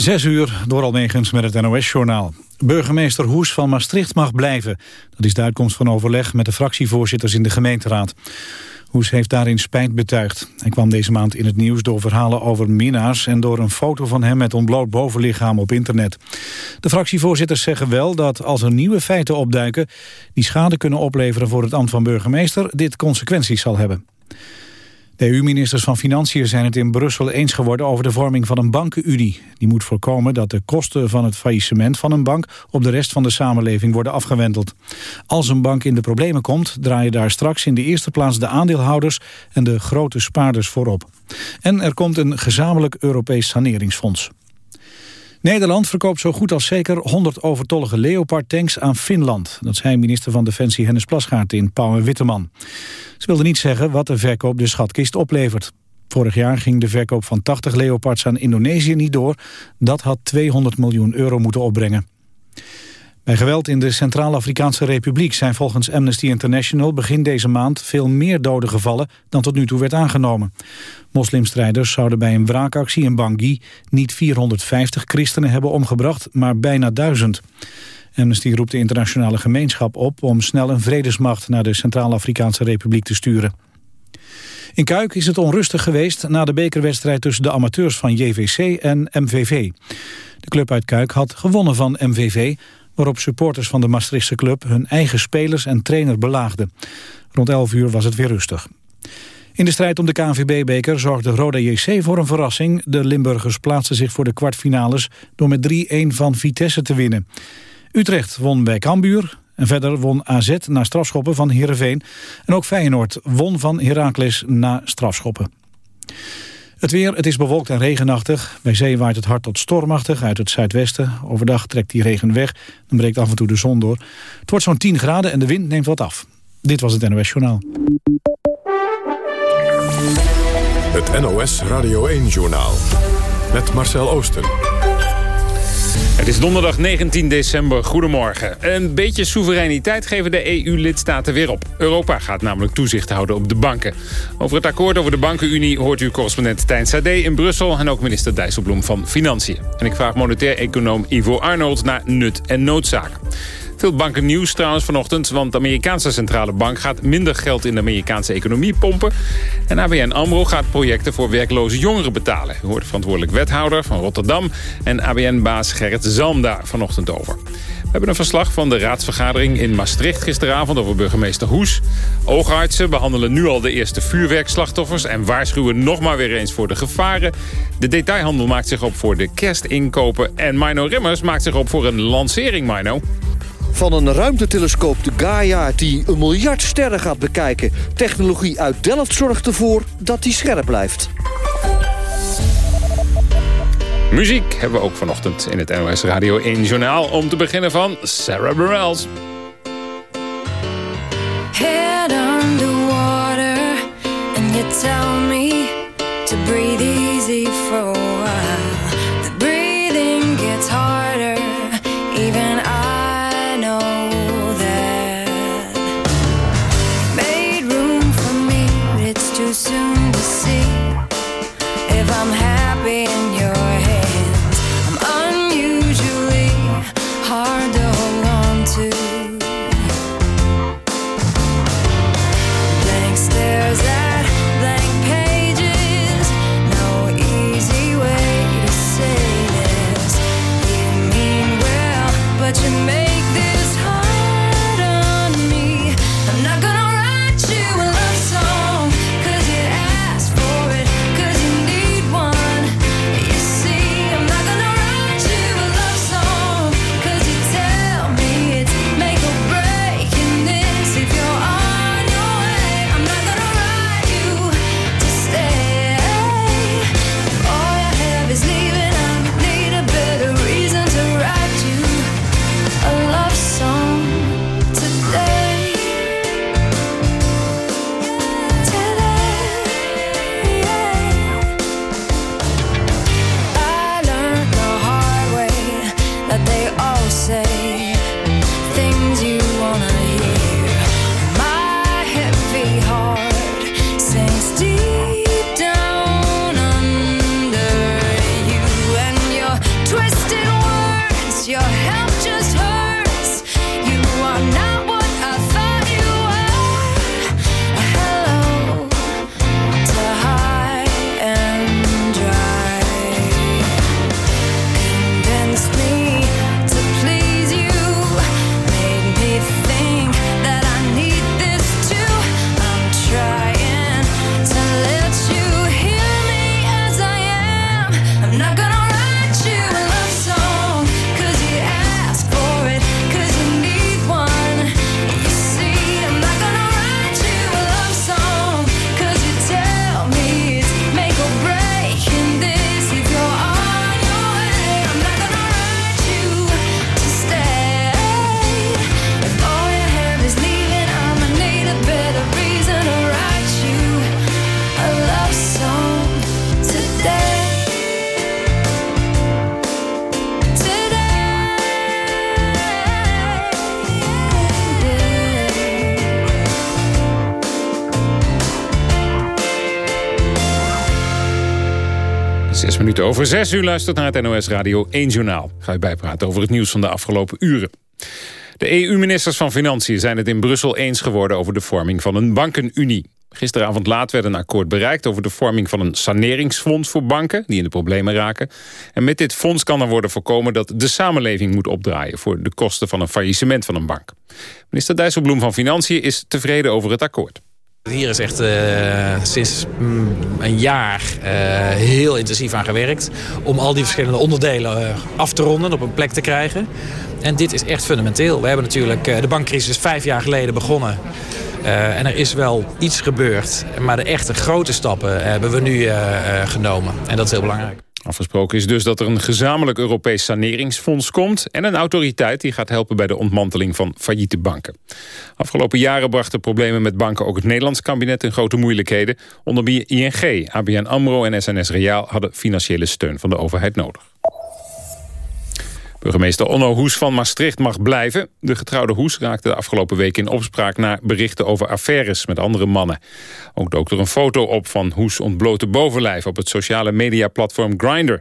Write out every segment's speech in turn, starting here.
Zes uur, door Almegens met het NOS-journaal. Burgemeester Hoes van Maastricht mag blijven. Dat is de uitkomst van overleg met de fractievoorzitters in de gemeenteraad. Hoes heeft daarin spijt betuigd. Hij kwam deze maand in het nieuws door verhalen over minnaars... en door een foto van hem met ontbloot bovenlichaam op internet. De fractievoorzitters zeggen wel dat als er nieuwe feiten opduiken... die schade kunnen opleveren voor het ambt van burgemeester... dit consequenties zal hebben. De EU-ministers van Financiën zijn het in Brussel eens geworden over de vorming van een bankenunie. Die moet voorkomen dat de kosten van het faillissement van een bank op de rest van de samenleving worden afgewendeld. Als een bank in de problemen komt, draaien daar straks in de eerste plaats de aandeelhouders en de grote spaarders voorop. En er komt een gezamenlijk Europees saneringsfonds. Nederland verkoopt zo goed als zeker 100 overtollige Leopard-tanks aan Finland. Dat zei minister van Defensie Hennis Plasgaard in Pauw en Witteman. Ze wilde niet zeggen wat de verkoop de schatkist oplevert. Vorig jaar ging de verkoop van 80 Leopards aan Indonesië niet door. Dat had 200 miljoen euro moeten opbrengen. Bij geweld in de Centraal-Afrikaanse Republiek zijn volgens Amnesty International begin deze maand veel meer doden gevallen dan tot nu toe werd aangenomen. Moslimstrijders zouden bij een wraakactie in Bangui niet 450 christenen hebben omgebracht, maar bijna duizend. Amnesty roept de internationale gemeenschap op om snel een vredesmacht naar de Centraal-Afrikaanse Republiek te sturen. In Kuik is het onrustig geweest na de bekerwedstrijd tussen de amateurs van JVC en MVV. De club uit Kuik had gewonnen van MVV, waarop supporters van de Maastrichtse club hun eigen spelers en trainer belaagden. Rond 11 uur was het weer rustig. In de strijd om de KNVB-beker zorgde Roda JC voor een verrassing. De Limburgers plaatsten zich voor de kwartfinales door met 3-1 van Vitesse te winnen. Utrecht won bij Cambuur en verder won AZ na strafschoppen van Heerenveen. En ook Feyenoord won van Heracles na strafschoppen. Het weer, het is bewolkt en regenachtig. Bij zee waait het hard tot stormachtig uit het zuidwesten. Overdag trekt die regen weg. Dan breekt af en toe de zon door. Het wordt zo'n 10 graden en de wind neemt wat af. Dit was het NOS Journaal. Het NOS Radio 1-journaal. Met Marcel Oosten. Het is donderdag 19 december. Goedemorgen. Een beetje soevereiniteit geven de EU-lidstaten weer op. Europa gaat namelijk toezicht houden op de banken. Over het akkoord over de bankenunie hoort u correspondent Tijn Sade in Brussel... en ook minister Dijsselbloem van Financiën. En ik vraag monetair econoom Ivo Arnold naar nut en noodzaak. Veel banken nieuws trouwens vanochtend, want de Amerikaanse centrale bank gaat minder geld in de Amerikaanse economie pompen. En ABN AMRO gaat projecten voor werkloze jongeren betalen. U hoort verantwoordelijk wethouder van Rotterdam en ABN-baas Gerrit Zalm daar vanochtend over. We hebben een verslag van de raadsvergadering in Maastricht gisteravond over burgemeester Hoes. Oogartsen behandelen nu al de eerste vuurwerkslachtoffers... en waarschuwen nog maar weer eens voor de gevaren. De detailhandel maakt zich op voor de kerstinkopen... en Mino Rimmers maakt zich op voor een lancering, Mino. Van een ruimtetelescoop, de Gaia, die een miljard sterren gaat bekijken. Technologie uit Delft zorgt ervoor dat die scherp blijft. Muziek hebben we ook vanochtend in het NOS Radio 1 Journaal... om te beginnen van Sarah Bareilles. Head underwater and you tell me to breathe over zes uur luistert naar het NOS Radio 1 Journaal. Ga je bijpraten over het nieuws van de afgelopen uren. De EU-ministers van Financiën zijn het in Brussel eens geworden... over de vorming van een bankenunie. Gisteravond laat werd een akkoord bereikt over de vorming van een saneringsfonds voor banken die in de problemen raken. En met dit fonds kan er worden voorkomen dat de samenleving moet opdraaien voor de kosten van een faillissement van een bank. Minister Dijsselbloem van Financiën is tevreden over het akkoord. Hier is echt uh, sinds mm, een jaar uh, heel intensief aan gewerkt... om al die verschillende onderdelen uh, af te ronden, op een plek te krijgen. En dit is echt fundamenteel. We hebben natuurlijk de bankcrisis vijf jaar geleden begonnen. en er is wel iets gebeurd, maar de echte grote stappen hebben we nu genomen. En dat is heel belangrijk. Afgesproken is dus dat er een gezamenlijk Europees saneringsfonds komt... en een autoriteit die gaat helpen bij de ontmanteling van failliete banken. Afgelopen jaren brachten problemen met banken ook het Nederlands kabinet in grote moeilijkheden. Onder wie ING, ABN AMRO en SNS Reaal hadden financiële steun van de overheid nodig. Burgemeester Onno Hoes van Maastricht mag blijven. De getrouwde Hoes raakte de afgelopen week in opspraak... naar berichten over affaires met andere mannen. Ook dook er een foto op van Hoes ontblote bovenlijf... op het sociale mediaplatform Grindr.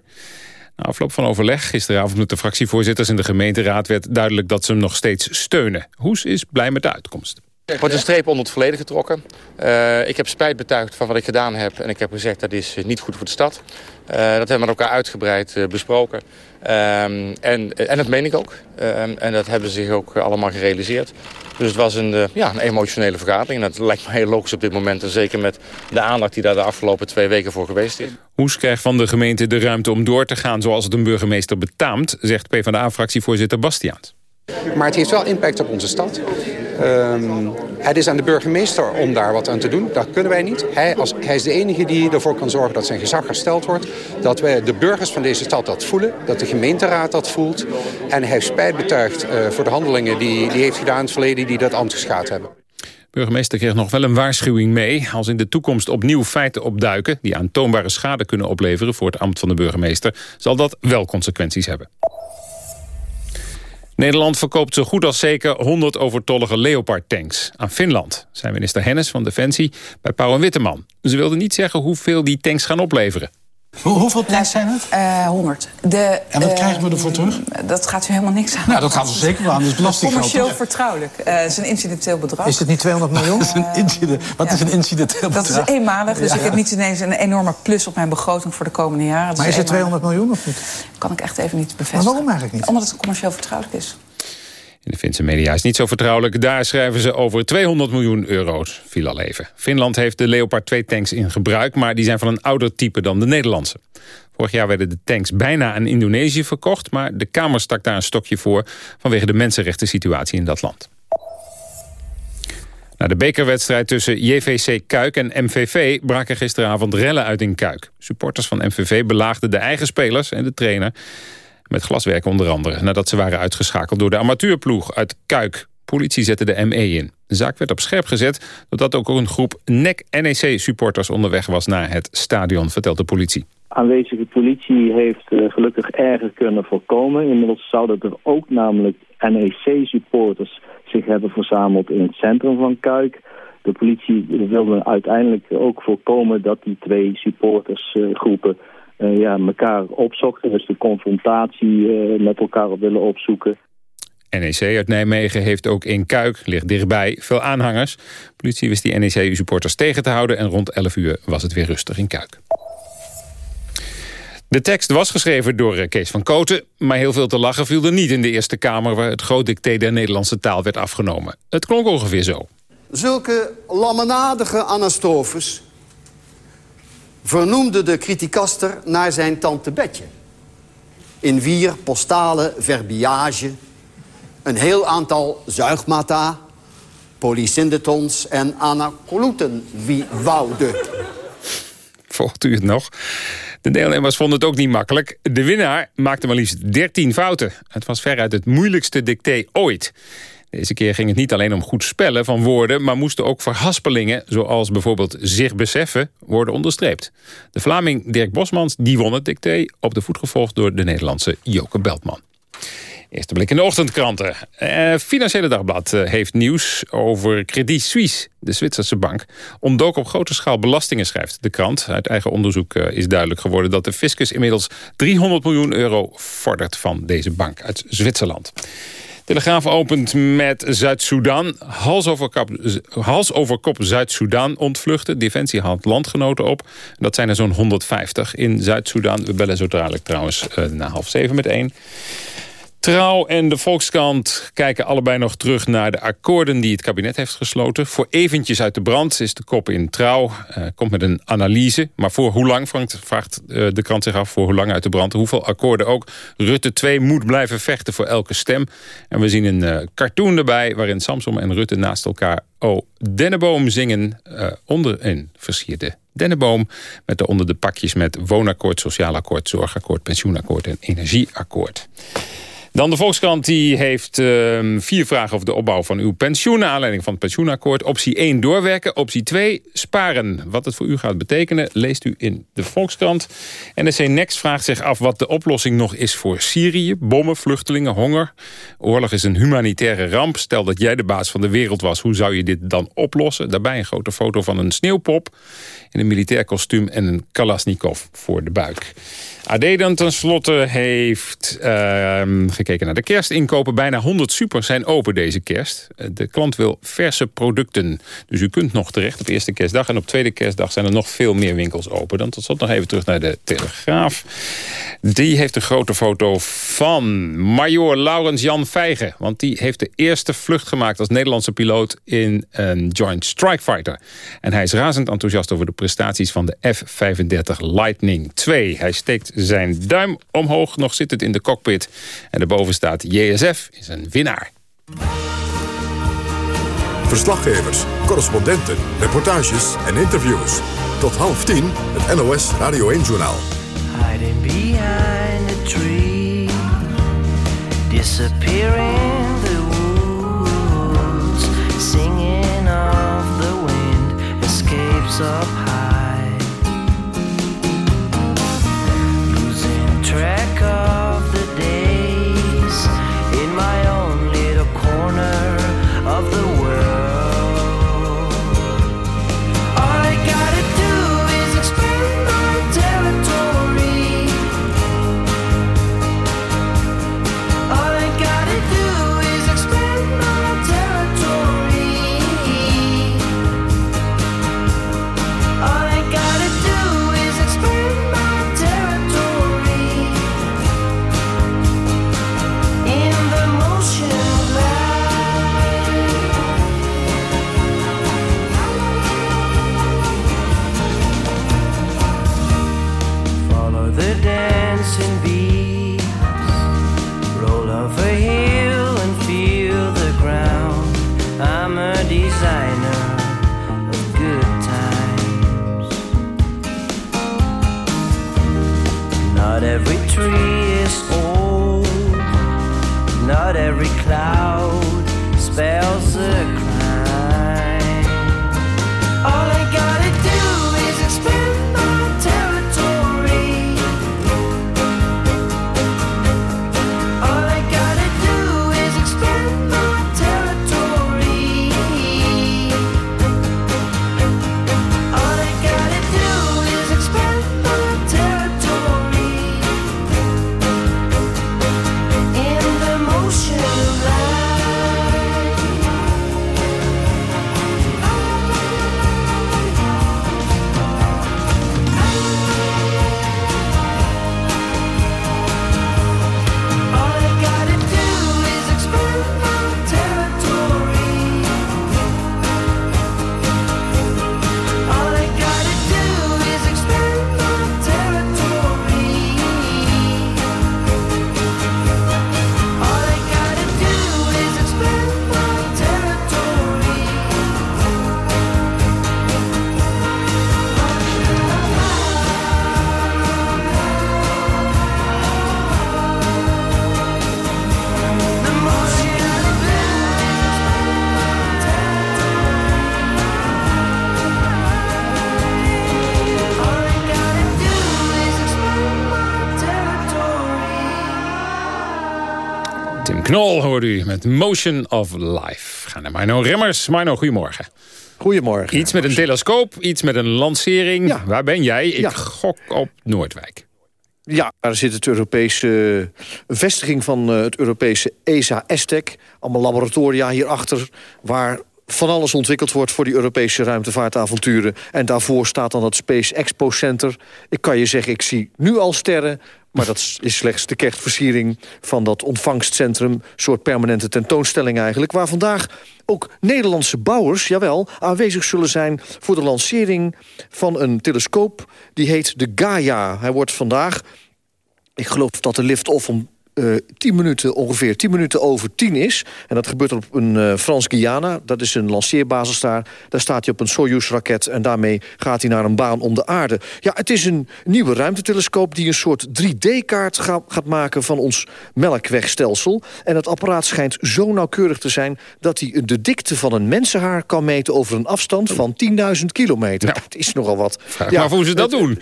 Na afloop van overleg gisteravond met de fractievoorzitters in de gemeenteraad... werd duidelijk dat ze hem nog steeds steunen. Hoes is blij met de uitkomst. Wordt een streep onder het verleden getrokken. Uh, ik heb spijt betuigd van wat ik gedaan heb. En ik heb gezegd dat is niet goed voor de stad. Uh, dat hebben we met elkaar uitgebreid besproken. Um, en, en dat meen ik ook. Um, en dat hebben ze zich ook allemaal gerealiseerd. Dus het was een, ja, een emotionele vergadering. En dat lijkt me heel logisch op dit moment. En zeker met de aandacht die daar de afgelopen twee weken voor geweest is. Hoes krijgt van de gemeente de ruimte om door te gaan zoals het een burgemeester betaamt, zegt PvdA-fractievoorzitter Bastiaans. Maar het heeft wel impact op onze stad. Um, het is aan de burgemeester om daar wat aan te doen. Dat kunnen wij niet. Hij, als, hij is de enige die ervoor kan zorgen dat zijn gezag hersteld wordt. Dat wij de burgers van deze stad dat voelen. Dat de gemeenteraad dat voelt. En hij heeft spijt betuigd uh, voor de handelingen die hij heeft gedaan in het verleden... die dat ambt geschaad hebben. Burgemeester kreeg nog wel een waarschuwing mee. Als in de toekomst opnieuw feiten opduiken... die aantoonbare schade kunnen opleveren voor het ambt van de burgemeester... zal dat wel consequenties hebben. Nederland verkoopt zo goed als zeker 100 overtollige Leopard-tanks aan Finland. Zijn minister Hennis van Defensie bij Pauw en Witteman. Ze wilden niet zeggen hoeveel die tanks gaan opleveren. Hoe, hoeveel tanks zijn het? Uh, 100. De, en wat uh, krijgen we ervoor terug? Dat gaat u helemaal niks aan. Nou, dat gaat we zeker wel aan. Dat is belastinggeld. Commercieel vertrouwelijk. Uh, het is een incidenteel bedrag. Is het niet 200 miljoen? is een incident, wat ja. is een incidenteel bedrag? Dat is eenmalig, dus ja. ik heb niet ineens een enorme plus op mijn begroting voor de komende jaren. Dat maar is, is het 200 miljoen of niet? kan ik echt even niet bevestigen. Maar waarom eigenlijk niet? Omdat het commercieel vertrouwelijk is. De Finse media is niet zo vertrouwelijk. Daar schrijven ze over 200 miljoen euro's. Viel al even. Finland heeft de Leopard 2-tanks in gebruik... maar die zijn van een ouder type dan de Nederlandse. Vorig jaar werden de tanks bijna aan Indonesië verkocht... maar de Kamer stak daar een stokje voor... vanwege de mensenrechten situatie in dat land. Na de bekerwedstrijd tussen JVC Kuik en MVV braken gisteravond rellen uit in Kuik. Supporters van MVV belaagden de eigen spelers en de trainer met glaswerk onder andere, nadat ze waren uitgeschakeld door de amateurploeg uit Kuik. Politie zette de ME in. De zaak werd op scherp gezet doordat ook een groep NEC-NEC-supporters onderweg was naar het stadion, vertelt de politie. Aanwezige politie heeft uh, gelukkig erger kunnen voorkomen. Inmiddels zouden er ook namelijk NEC-supporters zich hebben verzameld in het centrum van Kuik. De politie wilde uiteindelijk ook voorkomen dat die twee supportersgroepen ja, elkaar opzochten. Dus de confrontatie uh, met elkaar op willen opzoeken. NEC uit Nijmegen heeft ook in Kuik, ligt dichtbij, veel aanhangers. politie wist die NEC-supporters tegen te houden... en rond 11 uur was het weer rustig in Kuik. De tekst was geschreven door eh, Kees van Koten... maar heel veel te lachen viel er niet in de Eerste Kamer... waar het groot dicté der Nederlandse taal werd afgenomen. Het klonk ongeveer zo. Zulke lammenadige anastrofes vernoemde de criticaster naar zijn tante Betje. In vier postale verbiage, een heel aantal zuigmata, polysyndetons en anacoluten wie woude. Volgt u het nog? De deelnemers vonden het ook niet makkelijk. De winnaar maakte maar liefst 13 fouten. Het was veruit het moeilijkste dicté ooit. Deze keer ging het niet alleen om goed spellen van woorden... maar moesten ook verhaspelingen, zoals bijvoorbeeld zich beseffen, worden onderstreept. De Vlaming Dirk Bosmans die won het dicté... op de voet gevolgd door de Nederlandse Joke Beltman. Eerste blik in de ochtendkranten. Eh, Financiële Dagblad eh, heeft nieuws over Credit Suisse, de Zwitserse bank. Ontdook op grote schaal belastingen, schrijft de krant. Uit eigen onderzoek eh, is duidelijk geworden dat de fiscus inmiddels 300 miljoen euro vordert van deze bank uit Zwitserland. Telegraaf opent met Zuid-Soedan. Hals, over kop- hals over kop Zuid-Soedan ontvluchten. Defensie haalt landgenoten op. Dat zijn er zo'n 150 in Zuid-Soedan. We bellen zo dadelijk trouwens eh, na half zeven met één. Trouw en de Volkskrant kijken allebei nog terug naar de akkoorden die het kabinet heeft gesloten. Voor eventjes uit de brand is de kop in Trouw. eh, komt met een analyse. Maar voor hoe lang, vraagt, eh, de krant zich af, voor hoe lang uit de brand. Hoeveel akkoorden ook. Rutte 2 moet blijven vechten voor elke stem. En we zien een eh, cartoon erbij waarin Samsom en Rutte naast elkaar Oh Denneboom zingen onder een versierde dennenboom. Met daaronder de pakjes met woonakkoord, sociaal akkoord, zorgakkoord, pensioenakkoord en energieakkoord. Dan de Volkskrant die heeft ehm, vier vragen over de opbouw van uw pensioen... naar aanleiding van het pensioenakkoord. Optie 1 doorwerken, optie 2 sparen. Wat het voor u gaat betekenen leest u in de Volkskrant. NSC Next vraagt zich af wat de oplossing nog is voor Syrië. Bommen, vluchtelingen, honger. Oorlog is een humanitaire ramp. Stel dat jij de baas van de wereld was, hoe zou je dit dan oplossen? Daarbij een grote foto van een sneeuwpop... in een militair kostuum en een Kalashnikov voor de buik. AD dan tenslotte heeft ehm, gekeken naar de kerstinkopen. Bijna 100 super zijn open deze kerst. Eh, De klant wil verse producten. Dus u kunt nog terecht op eerste kerstdag. En op tweede kerstdag zijn er nog veel meer winkels open. Dan tot slot nog even terug naar de Telegraaf. Die heeft een grote foto van major Laurens Jan Vijgen. Want die heeft de eerste vlucht gemaakt als Nederlandse piloot in een Joint Strike Fighter. En hij is razend enthousiast over de prestaties van de F-35 Lightning 2. Hij steekt zijn duim omhoog, nog zit het in de cockpit. En daarboven staat JSF is een winnaar. Verslaggevers, correspondenten, reportages en interviews. Tot half tien het NOS Radio 1-journaal. Hiding behind a tree, disappearing the woods, singing of the wind, escapes up God. Knol hoorde u met Motion of Life. Ga naar Mino Remmers. Mino, goedemorgen. Goedemorgen. Iets met een telescoop, iets met een lancering. Waar ben jij? Ik Ja. gok op Noordwijk. Ja, daar zit het Europese een vestiging van eh, het Europese ESA ESTEC. Allemaal laboratoria hierachter waar van alles ontwikkeld wordt voor die Europese ruimtevaartavonturen. En daarvoor staat dan het Space Expo Center. Ik kan je zeggen, ik zie nu al sterren. Maar dat is- slechts de kerstversiering van dat ontvangstcentrum. Een soort permanente tentoonstelling eigenlijk. Waar vandaag ook Nederlandse bouwers, jawel, aanwezig zullen zijn... voor de lancering van een telescoop. Die heet de Gaia. Hij wordt vandaag ik geloof dat de lift-off om eh 10 minuten, ongeveer 10 minuten over 10 is. En dat gebeurt op een eh, Frans-Guyana. Dat is een lanceerbasis daar. Daar staat hij op een Soyuz-raket en daarmee gaat hij naar een baan om de aarde. Ja, het is een nieuwe ruimtetelescoop die een soort 3D-kaart ga- gaat maken van ons melkwegstelsel. En het apparaat schijnt zo nauwkeurig te zijn dat hij de dikte van een mensenhaar kan meten over een afstand van 10.000 kilometer. Dat is nogal wat. Vraag me af hoe ze dat het- doen.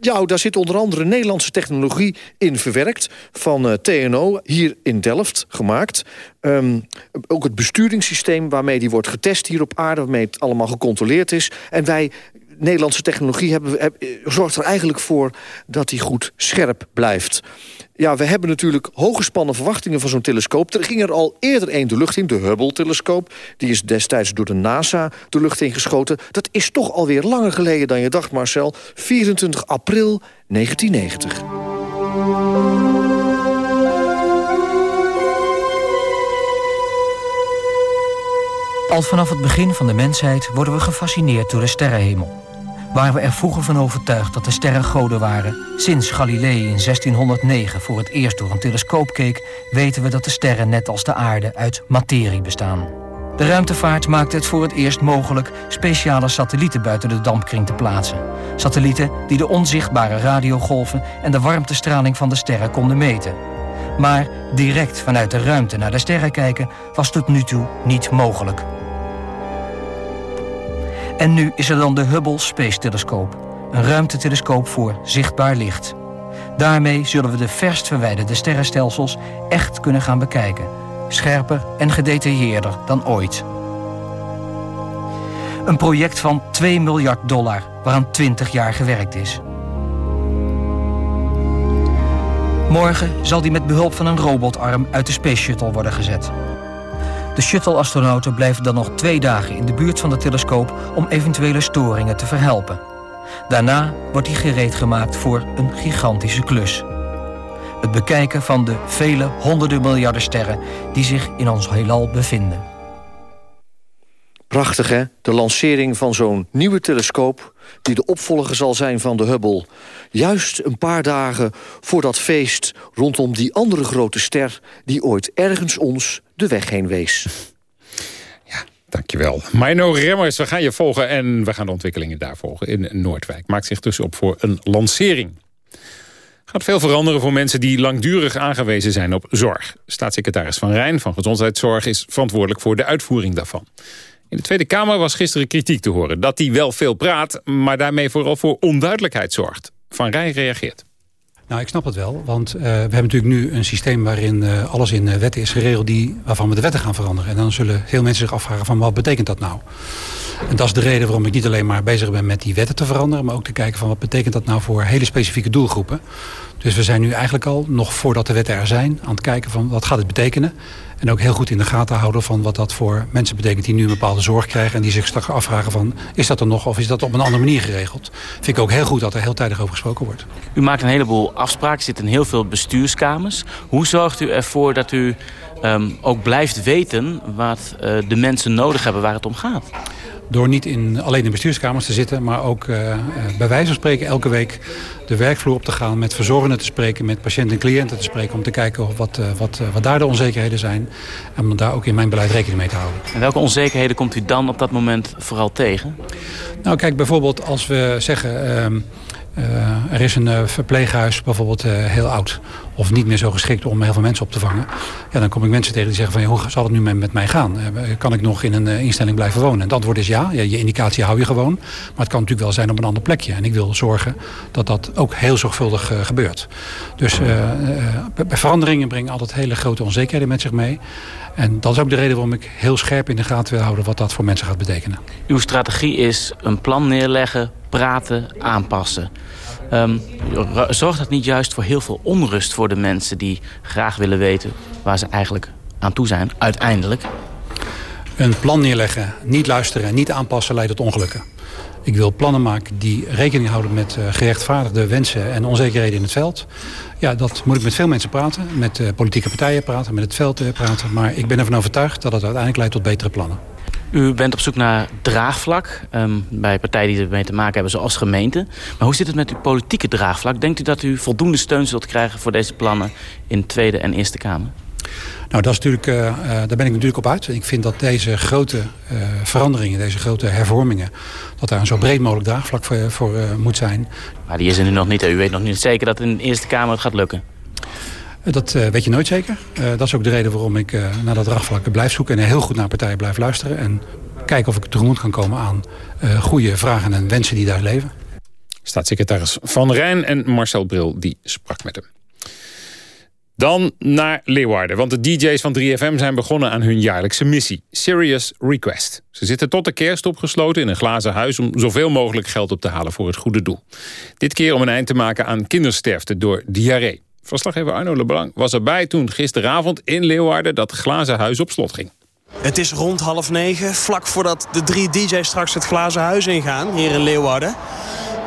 Ja, daar zit onder andere Nederlandse technologie in verwerkt... van eh, TNO, hier in Delft gemaakt. Ehm, ook het besturingssysteem waarmee die wordt getest hier op aarde... waarmee het allemaal gecontroleerd is. En wij, Nederlandse technologie, hebben, heb- eh, zorgt er eigenlijk voor... dat die goed scherp blijft. Ja, we hebben natuurlijk hooggespannen verwachtingen van zo'n telescoop. Er ging er al eerder een de lucht in, de Hubble-telescoop. Die is destijds door de NASA de lucht ingeschoten. Dat is toch alweer langer geleden dan je dacht, Marcel. 24 april 1990. Al vanaf het begin van de mensheid worden we gefascineerd door de sterrenhemel. Waren we er vroeger van overtuigd dat de sterren goden waren... sinds Galilei in 1609 voor het eerst door een telescoop keek... weten we dat de sterren net als de aarde uit materie bestaan. De ruimtevaart maakte het voor het eerst mogelijk... speciale satellieten buiten de dampkring te plaatsen. Satellieten die de onzichtbare radiogolven... en de warmtestraling van de sterren konden meten. Maar direct vanuit de ruimte naar de sterren kijken... was tot nu toe niet mogelijk. En nu is er dan de Hubble Space Telescoop. Een ruimtetelescoop voor zichtbaar licht. Daarmee zullen we de verst verwijderde sterrenstelsels echt kunnen gaan bekijken. Scherper en gedetailleerder dan ooit. Een project van 2 miljard dollar waaraan 20 jaar gewerkt is. Morgen zal die met behulp van een robotarm uit de Space Shuttle worden gezet. De shuttle-astronauten blijven dan nog twee dagen in de buurt van de telescoop om eventuele storingen te verhelpen. Daarna wordt die gereed gemaakt voor een gigantische klus. Het bekijken van de vele honderden miljarden sterren die zich in ons heelal bevinden. Prachtig, hè? De lancering van zo'n nieuwe telescoop... die de opvolger zal zijn van de Hubble. Juist een paar dagen voor dat feest rondom die andere grote ster... die ooit ergens ons de weg heen wees. Dankjewel. Mino Remmers, we gaan je volgen en we gaan de ontwikkelingen daar volgen in Noordwijk. Maakt zich dus op voor een lancering. Gaat veel veranderen voor mensen die langdurig aangewezen zijn op zorg. Staatssecretaris Van Rijn van Gezondheidszorg is verantwoordelijk voor de uitvoering daarvan. In de Tweede Kamer was gisteren kritiek te horen dat hij wel veel praat, maar daarmee vooral voor onduidelijkheid zorgt. Van Rijn reageert. Nou, ik snap het wel, want eh, we hebben natuurlijk nu een systeem waarin eh, alles in eh, wetten is geregeld die, waarvan we de wetten gaan veranderen. En dan zullen veel mensen zich afvragen van wat betekent dat nou? En dat is de reden waarom ik niet alleen maar bezig ben met die wetten te veranderen, maar ook te kijken van wat betekent dat nou voor hele specifieke doelgroepen. Dus we zijn nu eigenlijk al, nog voordat de wetten er zijn, aan het kijken van wat gaat het betekenen. En ook heel goed in de gaten houden van wat dat voor mensen betekent die nu een bepaalde zorg krijgen. En die zich straks afvragen van is dat er nog of is dat op een andere manier geregeld. Vind ik ook heel goed dat er heel tijdig over gesproken wordt. U maakt een heleboel afspraken, zit in heel veel bestuurskamers. Hoe zorgt u ervoor dat u ehm, ook blijft weten wat eh, de mensen nodig hebben waar het om gaat? Door niet in, alleen in bestuurskamers te zitten, maar ook eh, eh, bij wijze van spreken elke week de werkvloer op te gaan, met verzorgenden te spreken, met patiënten en cliënten te spreken, om te kijken wat, eh, wat, wat daar de onzekerheden zijn. En om daar ook in mijn beleid rekening mee te houden. En welke onzekerheden komt u dan op dat moment vooral tegen? Nou kijk, bijvoorbeeld als we zeggen... ehm, Eh, er is een eh, verpleeghuis bijvoorbeeld eh, heel oud of niet meer zo geschikt om heel veel mensen op te vangen. Ja, dan kom ik mensen tegen die zeggen van hoe zal het nu met, mij gaan? Kan ik nog in een instelling blijven wonen? En het antwoord is ja. ja, je indicatie hou je gewoon. Maar het kan natuurlijk wel zijn op een ander plekje. En ik wil zorgen dat dat ook heel zorgvuldig gebeurt. Dus bij veranderingen brengen altijd hele grote onzekerheden met zich mee. En dat is ook de reden waarom ik heel scherp in de gaten wil houden wat dat voor mensen gaat betekenen. Uw strategie is een plan neerleggen, praten, aanpassen. Ra- zorgt dat niet juist voor heel veel onrust voor de mensen die graag willen weten waar ze eigenlijk aan toe zijn, uiteindelijk? Een plan neerleggen, niet luisteren en niet aanpassen leidt tot ongelukken. Ik wil plannen maken die rekening houden met eh, gerechtvaardigde wensen en onzekerheden in het veld. Ja, dat moet ik met veel mensen praten, met eh, politieke partijen praten, met het veld eh, praten. Maar ik ben ervan overtuigd dat het uiteindelijk leidt tot betere plannen. U bent op zoek naar draagvlak ehm, bij partijen die ermee te maken hebben, zoals gemeenten. Maar hoe zit het met uw politieke draagvlak? Denkt u dat u voldoende steun zult krijgen voor deze plannen in Tweede en Eerste Kamer? Nou, dat is natuurlijk, eh, eh, daar ben ik natuurlijk op uit. Ik vind dat deze grote eh, veranderingen, deze grote hervormingen... dat daar een zo breed mogelijk draagvlak voor, voor moet zijn. Maar die is er nu nog niet. hè? U weet nog niet zeker dat in de Eerste Kamer het gaat lukken. Eh, Dat eh, weet je nooit zeker. Eh, dat is ook de reden waarom ik naar dat draagvlak blijf zoeken... en heel goed naar partijen blijf luisteren... en kijken of ik tegemoet kan komen aan goede vragen en wensen die daar leven. Staatssecretaris Van Rijn en Marcel Bril die sprak met hem. Dan naar Leeuwarden, want de DJ's van 3FM zijn begonnen aan hun jaarlijkse missie. Serious Request. Ze zitten tot de kerst opgesloten in een glazen huis... om zoveel mogelijk geld op te halen voor het goede doel. Dit keer om een eind te maken aan kindersterfte door diarree. Verslaggever Arno Leblanc was erbij toen gisteravond in Leeuwarden... dat glazen huis op slot ging. Het is rond half negen, vlak voordat de drie DJ's straks het glazen huis ingaan, hier in Leeuwarden.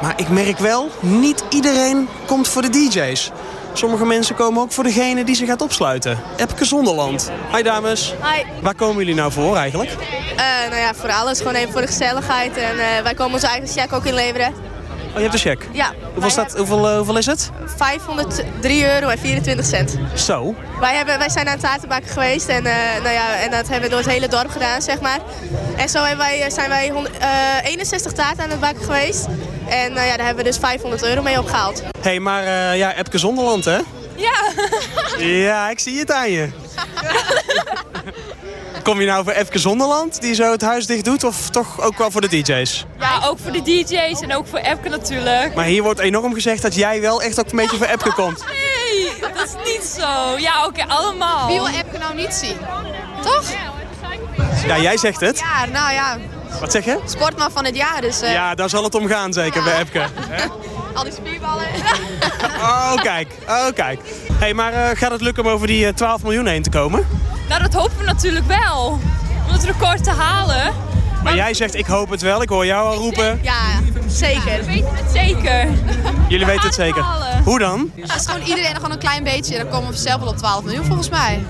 Maar ik merk wel, niet iedereen komt voor de DJ's. Sommige mensen komen ook voor degene die ze gaat opsluiten. Epke Zonderland. Hi dames. Hi. Waar komen jullie nou voor eigenlijk? Eh, nou ja, voor alles. Gewoon even voor de gezelligheid. En eh, wij komen onze eigen check ook inleveren. Oh, je hebt een check. Ja. Hoeveel, staat, hoeveel, eh, hoeveel is het? 503 euro en 24 cent. Zo. Wij, hebben, wij zijn aan het taartenbakken geweest en, eh, nou ja, en dat hebben we door het hele dorp gedaan, zeg maar. En zo hebben wij, zijn wij hond- eh, 61 taarten aan het bakken geweest. En nou ja, daar hebben we dus 500 euro mee opgehaald. Hé, hey, maar eh, ja, Epke Zonderland, hè? Ja. Ja, ik zie het aan je. Kom je nou voor Epke Zonderland, die zo het huis dicht doet, of toch ook wel voor de DJ's? Ja, ook voor de DJ's en ook voor Epke natuurlijk. Maar hier wordt enorm gezegd dat jij wel echt ook een beetje voor Epke komt. Nee, dat is niet zo. Ja, oké, allemaal. Wie wil Epke nou niet zien? Toch? Ja, jij zegt het. Ja, nou ja. Wat zeg je? Sportman van het jaar, dus... eh, Ja, daar zal het om gaan zeker bij Epke. Al die spierballen. Oh, kijk. Oh, kijk. hey, maar eh, gaat het lukken om over die eh, 12 miljoen heen te komen? Nou, dat hopen we natuurlijk wel. Om het record te halen. Maar jij zegt, ik hoop het wel. Ik hoor jou al roepen. Ja, zeker. We weten het zeker. Jullie weten het zeker. Hoe dan? Ja, is gewoon iedereen gewoon een klein beetje. Dan komen we vanzelf wel op 12 miljoen volgens mij.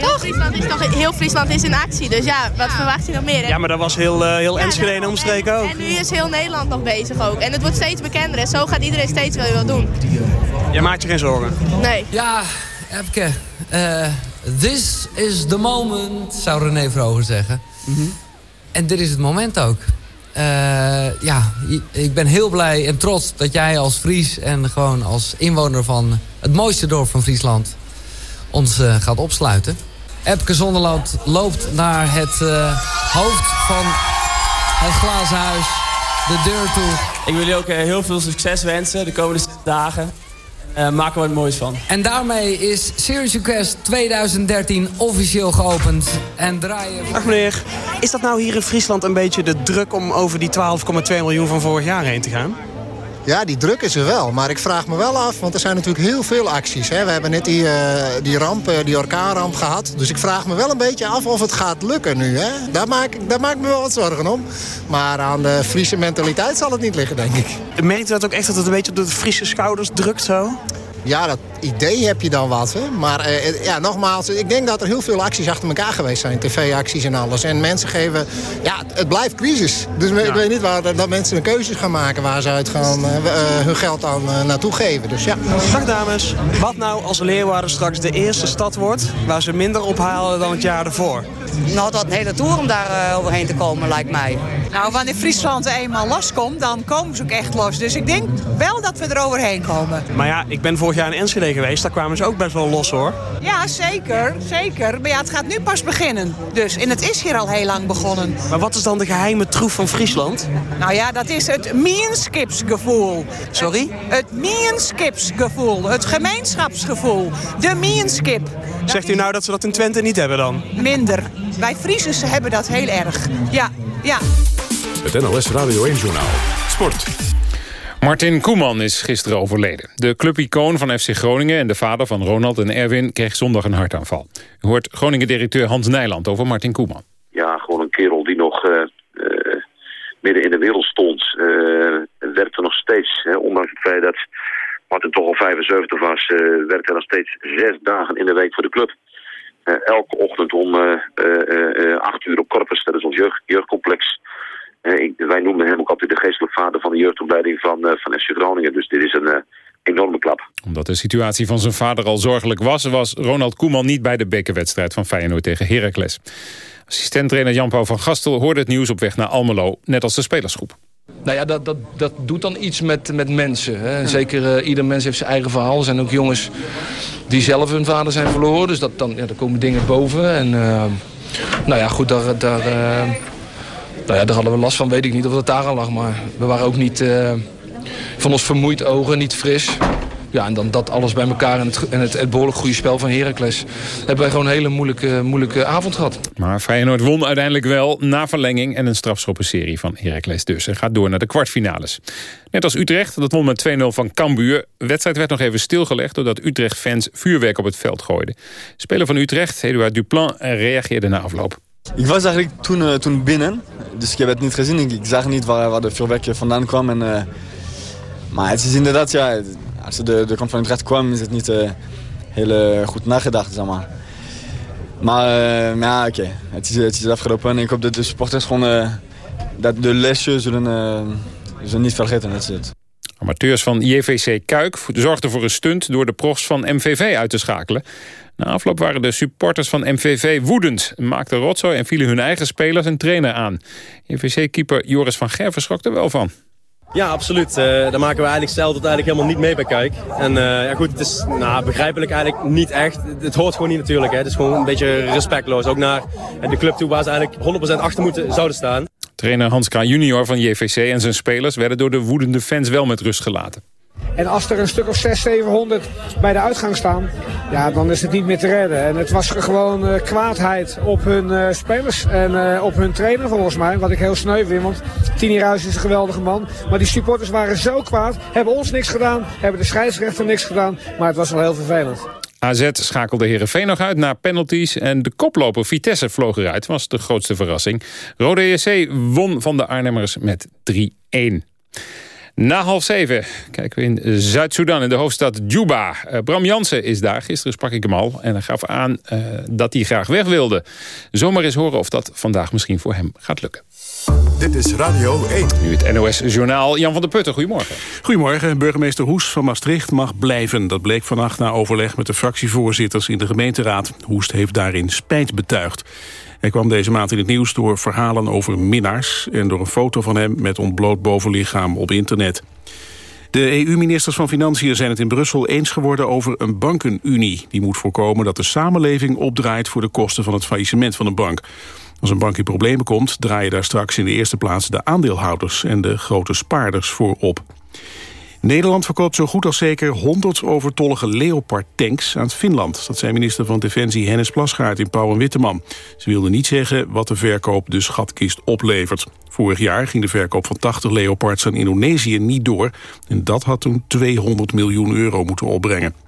Toch? Friesland is nog, heel Friesland is in actie, dus ja, wat verwacht je nog meer? hè? Ja, maar dat was heel, eh, heel Ja, Enschede en omstreken ook. En nu is heel Nederland nog bezig ook. En het wordt steeds bekender en zo gaat iedereen steeds wel wat doen. Jij maakt je geen zorgen. Nee. Ja, Epke. eh, this is the moment, zou René Vroger zeggen. En dit is het moment ook. Eh, ja, ik ben heel blij en trots dat jij als Fries... en gewoon als inwoner van het mooiste dorp van Friesland... ons gaat opsluiten. Epke Zonderland loopt naar het eh, hoofd van het glazen huis, de deur toe. Ik wil jullie ook eh, heel veel succes wensen de komende zes dagen. Eh maken we er het moois van. En daarmee is Serious Request 2013 officieel geopend. En draaien... Dag meneer. Is dat nou hier in Friesland een beetje de druk om over die 12,2 miljoen van vorig jaar heen te gaan? Ja, die druk is er wel. Maar ik vraag me wel af, want er zijn natuurlijk heel veel acties. Hè. We hebben net die, eh, die ramp, eh, die orkaanramp gehad. Dus ik vraag me wel een beetje af of het gaat lukken nu. Hè. Daar, maak, ik- daar maak ik me wel wat zorgen om. Maar aan de Friese mentaliteit zal het niet liggen, denk ik. Merkt u dat ook echt dat het een beetje op de Friese schouders drukt zo? Ja, dat idee heb je dan wat. Hè. Maar eh, ja, nogmaals, ik denk dat er heel veel acties achter elkaar geweest zijn. TV-acties en alles. En mensen geven... Ja, het blijft crisis. Dus ik weet niet waar dat mensen een keuzes gaan maken... waar ze uit gaan, eh, eh, hun geld aan naartoe geven. Dus ja. Dag dames. Wat nou als Leeuwarden straks de eerste stad wordt... waar ze minder ophalen dan het jaar ervoor? Nou, dat een hele tour om daar eh, overheen te komen, lijkt mij. Nou, wanneer Friesland er eenmaal loskomt, dan komen ze ook echt los. Dus ik denk wel dat we er overheen komen. Maar ja, ik ben vorig jaar in Enschede geweest. Daar kwamen ze ook best wel los hoor. Ja, zeker, zeker. Maar ja, het gaat nu pas beginnen. Dus, en het is hier al heel lang begonnen. Maar wat is dan de geheime troef van Friesland? Nou ja, dat is het mienskipsgevoel. Sorry? Het mienskipsgevoel, het gemeenschapsgevoel. De mienskip. Zegt u nou dat ze dat in Twente niet hebben dan? Minder. Wij Friesers hebben dat heel erg. Ja, ja. Het NOS Radio 1-journaal. Sport. Martin Koeman is gisteren overleden. De clubicoon van FC Groningen en de vader van Ronald en Erwin... kreeg zondag een hartaanval. U hoort Groningen-directeur Hans Nijland over Martin Koeman. Ja, gewoon een kerel die nog eh, eh, midden in de wereld stond. eh werkte nog steeds, hè, ondanks het feit dat Martin toch al 75 was... eh, werkte hij nog steeds zes dagen in de week voor de club. Eh, elke ochtend om eh, eh, acht uur op Corpus, dat is ons jeugd, jeugdcomplex. Wij noemden hem ook altijd de geestelijk vader van de jeugdopleiding van, van FC Groningen. Dus dit is een enorme klap. Omdat de situatie van zijn vader al zorgelijk was... was Ronald Koeman niet bij de bekerwedstrijd van Feyenoord tegen Heracles. Assistenttrainer Jan-Paul van Gastel hoorde het nieuws op weg naar Almelo... net als de spelersgroep. Nou ja, dat, dat, dat doet dan iets met, met mensen. Hè. Zeker eh, ieder mens heeft zijn eigen verhaal. Er zijn ook jongens die zelf hun vader zijn verloren. Dus dat, dan, ja, dan komen dingen boven. En eh, nou ja, goed, daar, daar, eh, nou ja, daar hadden we last van. Weet ik niet of dat daar aan lag. Maar we waren ook niet van ons vermoeid ogen, niet fris. Ja, en dan dat alles bij elkaar en het, en het, het behoorlijk goede spel van Heracles. Hebben wij gewoon een hele moeilijke, moeilijke avond gehad. Maar Feyenoord won uiteindelijk wel na verlenging... en een strafschoppenserie van Heracles dus. En gaat door naar de kwartfinales. Net als Utrecht, dat won met 2-0 van Cambuur. De wedstrijd werd nog even stilgelegd... doordat Utrecht-fans vuurwerk op het veld gooiden. Speler van Utrecht, Eduard Duplan, reageerde na afloop. Ik was eigenlijk toen, eh, toen binnen, dus ik heb het niet gezien. Ik, ik zag niet waar, waar de vuurwerk vandaan kwam. En, eh, maar het is inderdaad, ja, als de, de kant van Utrecht kwam, is het niet eh, heel eh, goed nagedacht, zeg maar. Maar eh, maar ja, oké, het, is, het is afgelopen en ik hoop dat de supporters gewoon dat de lesje zullen, zullen niet vergeten. Dat is het. Amateurs van JVC Kuik zorgden voor een stunt... door de profs van MVV uit te schakelen. Na afloop waren de supporters van MVV woedend... maakten rotzooi en vielen hun eigen spelers en trainer aan. JVC-keeper Joris van Gerven schrok er wel van. Ja, absoluut. Eh, daar maken we eigenlijk zelf tot eigenlijk helemaal niet mee bij Kijk. En eh, ja, goed, het is nou, begrijpelijk eigenlijk niet echt. Het hoort gewoon niet natuurlijk. Hè. Het is gewoon een beetje respectloos. Ook naar de club toe waar ze eigenlijk 100% achter moeten, zouden staan. Trainer Hans K. junior van JVC en zijn spelers... werden door de woedende fans wel met rust gelaten. En als er een stuk of 600, 700 bij de uitgang staan, ja, dan is het niet meer te redden. En het was gewoon eh, kwaadheid op hun eh, spelers en eh, op hun trainer volgens mij. Wat ik heel sneu vind, want Tini Ruijs is een geweldige man. Maar die supporters waren zo kwaad, hebben ons niks gedaan, hebben de scheidsrechter niks gedaan. Maar het was wel heel vervelend. AZ schakelde Heerenveen nog uit na penalties... en de koploper Vitesse vloog eruit, was de grootste verrassing. Rode ESC won van de Arnhemmers met 3-1. Na half zeven kijken we in Zuid-Soedan, in de hoofdstad Juba. Eh, Bram Jansen is daar, gisteren sprak ik hem al... en hij gaf aan eh, dat hij graag weg wilde. Zomaar eens horen of dat vandaag misschien voor hem gaat lukken. Dit is Radio 1. Nu het NOS-journaal. Jan van der Putten, goedemorgen. Goedemorgen. Burgemeester Hoest van Maastricht mag blijven. Dat bleek vannacht na overleg met de fractievoorzitters in de gemeenteraad. Hoest heeft daarin spijt betuigd. Hij kwam deze maand in het nieuws door verhalen over minnaars... en door een foto van hem met ontbloot bovenlichaam op internet. De EU-ministers van Financiën zijn het in Brussel eens geworden over een bankenunie. Die moet voorkomen dat de samenleving opdraait voor de kosten van het faillissement van een bank. Als een bank in problemen komt, draaien daar straks in de eerste plaats de aandeelhouders en de grote spaarders voor op. Nederland verkoopt zo goed als zeker 100 overtollige Leopard-tanks aan Finland. Dat zei minister van Defensie Hennis Plasgaard in Pauw en Witteman. Ze wilde niet zeggen wat de verkoop de schatkist oplevert. Vorig jaar ging de verkoop van 80 Leopards aan Indonesië niet door. En dat had toen 200 miljoen euro moeten opbrengen.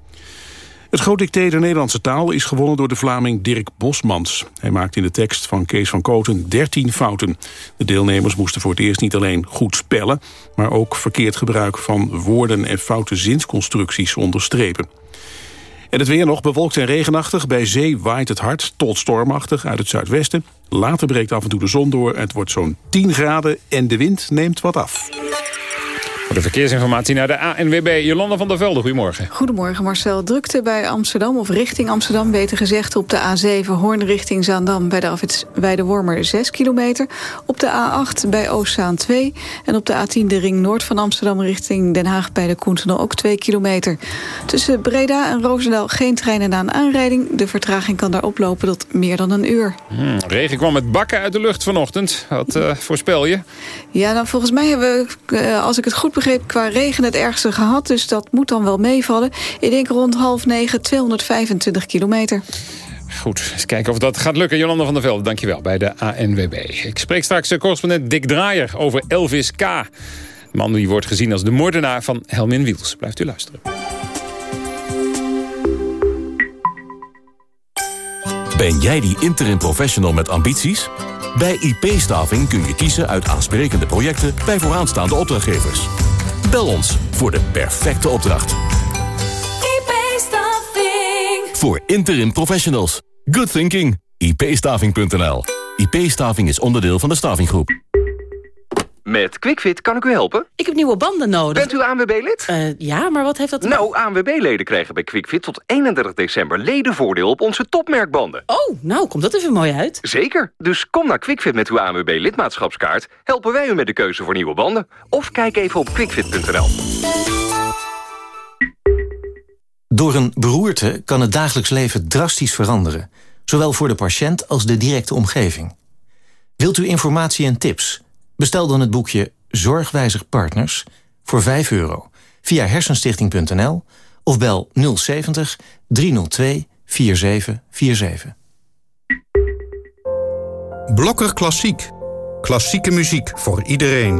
Het groot dicté der Nederlandse taal is gewonnen door de Vlaming Dirk Bosmans. Hij maakte in de tekst van Kees van Koten 13 fouten. De deelnemers moesten voor het eerst niet alleen goed spellen... maar ook verkeerd gebruik van woorden en foute zinsconstructies onderstrepen. En het weer nog bewolkt en regenachtig. Bij zee waait het hard tot stormachtig uit het zuidwesten. Later breekt af en toe de zon door. Het wordt zo'n 10 graden en de wind neemt wat af. De verkeersinformatie naar de ANWB. Jolanda van der Velde, goedemorgen. Goedemorgen Marcel. Drukte bij Amsterdam, of richting Amsterdam beter gezegd... op de A7 Hoorn richting Zaandam bij de afwit Weidewormer 6 kilometer. Op de A8 bij Oostzaan 2. En op de A10 de ring noord van Amsterdam richting Den Haag... bij de Koentunnel ook 2 kilometer. Tussen Breda en Roosendaal geen treinen na een aanrijding. De vertraging kan daar oplopen tot meer dan een uur. Hmm, regen kwam met bakken uit de lucht vanochtend. Wat uh, voorspel je? Ja, nou volgens mij hebben we, uh, als ik het goed begreep... qua regen het ergste gehad, dus dat moet dan wel meevallen. Ik denk rond half negen 225 kilometer. Goed, eens kijken of dat gaat lukken. Jolanda van der Velde, dankjewel bij de ANWB. Ik spreek straks de correspondent Dick Draaier over Elvis K. De man die wordt gezien als de moordenaar van Helmin Wiels. Blijft u luisteren. Ben jij die interim professional met ambities? Bij IP-staving kun je kiezen uit aansprekende projecten bij vooraanstaande opdrachtgevers. Bel ons voor de perfecte opdracht. IP-staving. Voor interim professionals. Good thinking. ipstaving.nl IP-staving is onderdeel van de Stavinggroep. Met QuickFit kan ik u helpen? Ik heb nieuwe banden nodig. Bent u ANWB-lid? Uh, ja, maar wat heeft dat... Nou, ANWB-leden krijgen bij QuickFit tot 31 december ledenvoordeel op onze topmerkbanden. Oh, nou, komt dat even mooi uit. Zeker. Dus kom naar QuickFit met uw ANWB-lidmaatschapskaart. Helpen wij u met de keuze voor nieuwe banden. Of kijk even op quickfit.nl. Door een beroerte kan het dagelijks leven drastisch veranderen. Zowel voor de patiënt als de directe omgeving. Wilt u informatie en tips... Bestel dan het boekje Zorgwijzig Partners voor 5 euro via hersenstichting.nl of bel 070 302 4747. Blokker Klassiek. Klassieke muziek voor iedereen.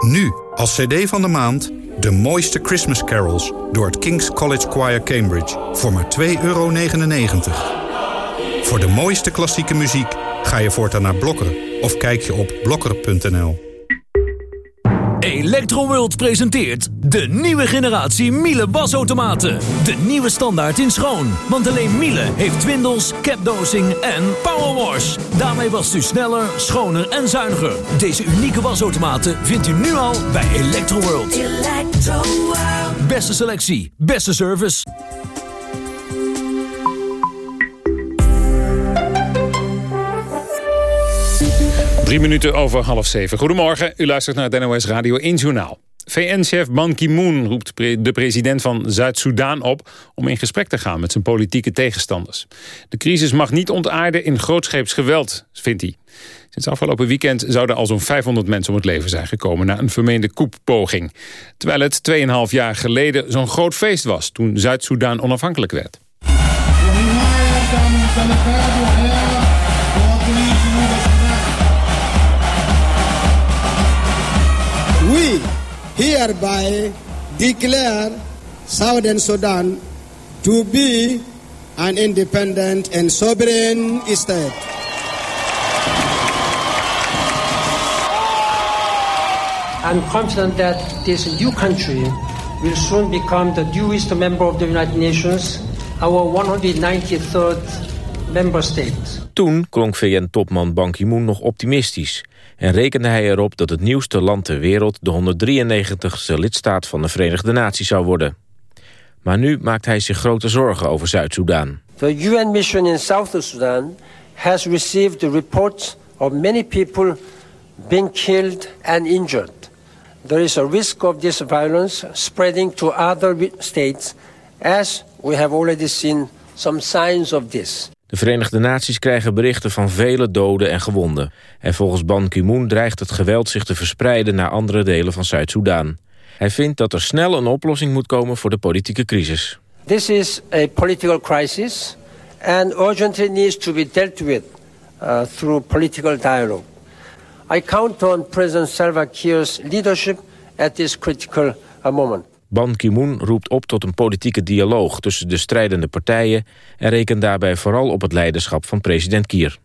Nu, als cd van de maand, de mooiste Christmas carols... door het King's College Choir Cambridge voor maar 2,99 euro. Voor de mooiste klassieke muziek ga je voortaan naar Blokker of kijk je op blokker.nl. Electroworld presenteert de nieuwe generatie Miele wasautomaten. De nieuwe standaard in schoon. Want alleen Miele heeft twindels, capdosing en powerwash. Daarmee wast u sneller, schoner en zuiniger. Deze unieke wasautomaten vindt u nu al bij Electroworld. Electroworld. Beste selectie, beste service. Drie minuten over half zeven. Goedemorgen, u luistert naar het NOS Radio 1 Journaal. VN-chef Ban Ki-moon roept de president van Zuid-Soedan op... om in gesprek te gaan met zijn politieke tegenstanders. De crisis mag niet ontaarden in grootscheeps geweld, vindt hij. Sinds afgelopen weekend zouden al zo'n 500 mensen om het leven zijn gekomen... na een vermeende koeppoging. Terwijl het 2,5 jaar geleden zo'n groot feest was... toen Zuid-Soedan onafhankelijk werd. Hereby declare Southern Sudan to be an independent and sovereign state. I'm confident that this new country will soon become the newest member of the United Nations, our 193rd member state. Toen klonk VN-topman Ban Ki-moon nog optimistisch en rekende hij erop dat het nieuwste land ter wereld de 193ste lidstaat van de Verenigde Naties zou worden. Maar nu maakt hij zich grote zorgen over Zuid-Soedan. The UN mission in South Sudan has received reports of many people being killed and injured. There is a risk of this violence spreading to other states as we have already seen some signs of this. De Verenigde Naties krijgen berichten van vele doden en gewonden. En volgens Ban Ki-moon dreigt het geweld zich te verspreiden naar andere delen van Zuid-Soedan. Hij vindt dat er snel een oplossing moet komen voor de politieke crisis. This is a political crisis and urgently needs to be dealt with uh, through political dialogue. I count on President Salva Kiir's leadership at this critical uh, moment. Ban Ki-moon roept op tot een politieke dialoog tussen de strijdende partijen... en rekent daarbij vooral op het leiderschap van president Kier.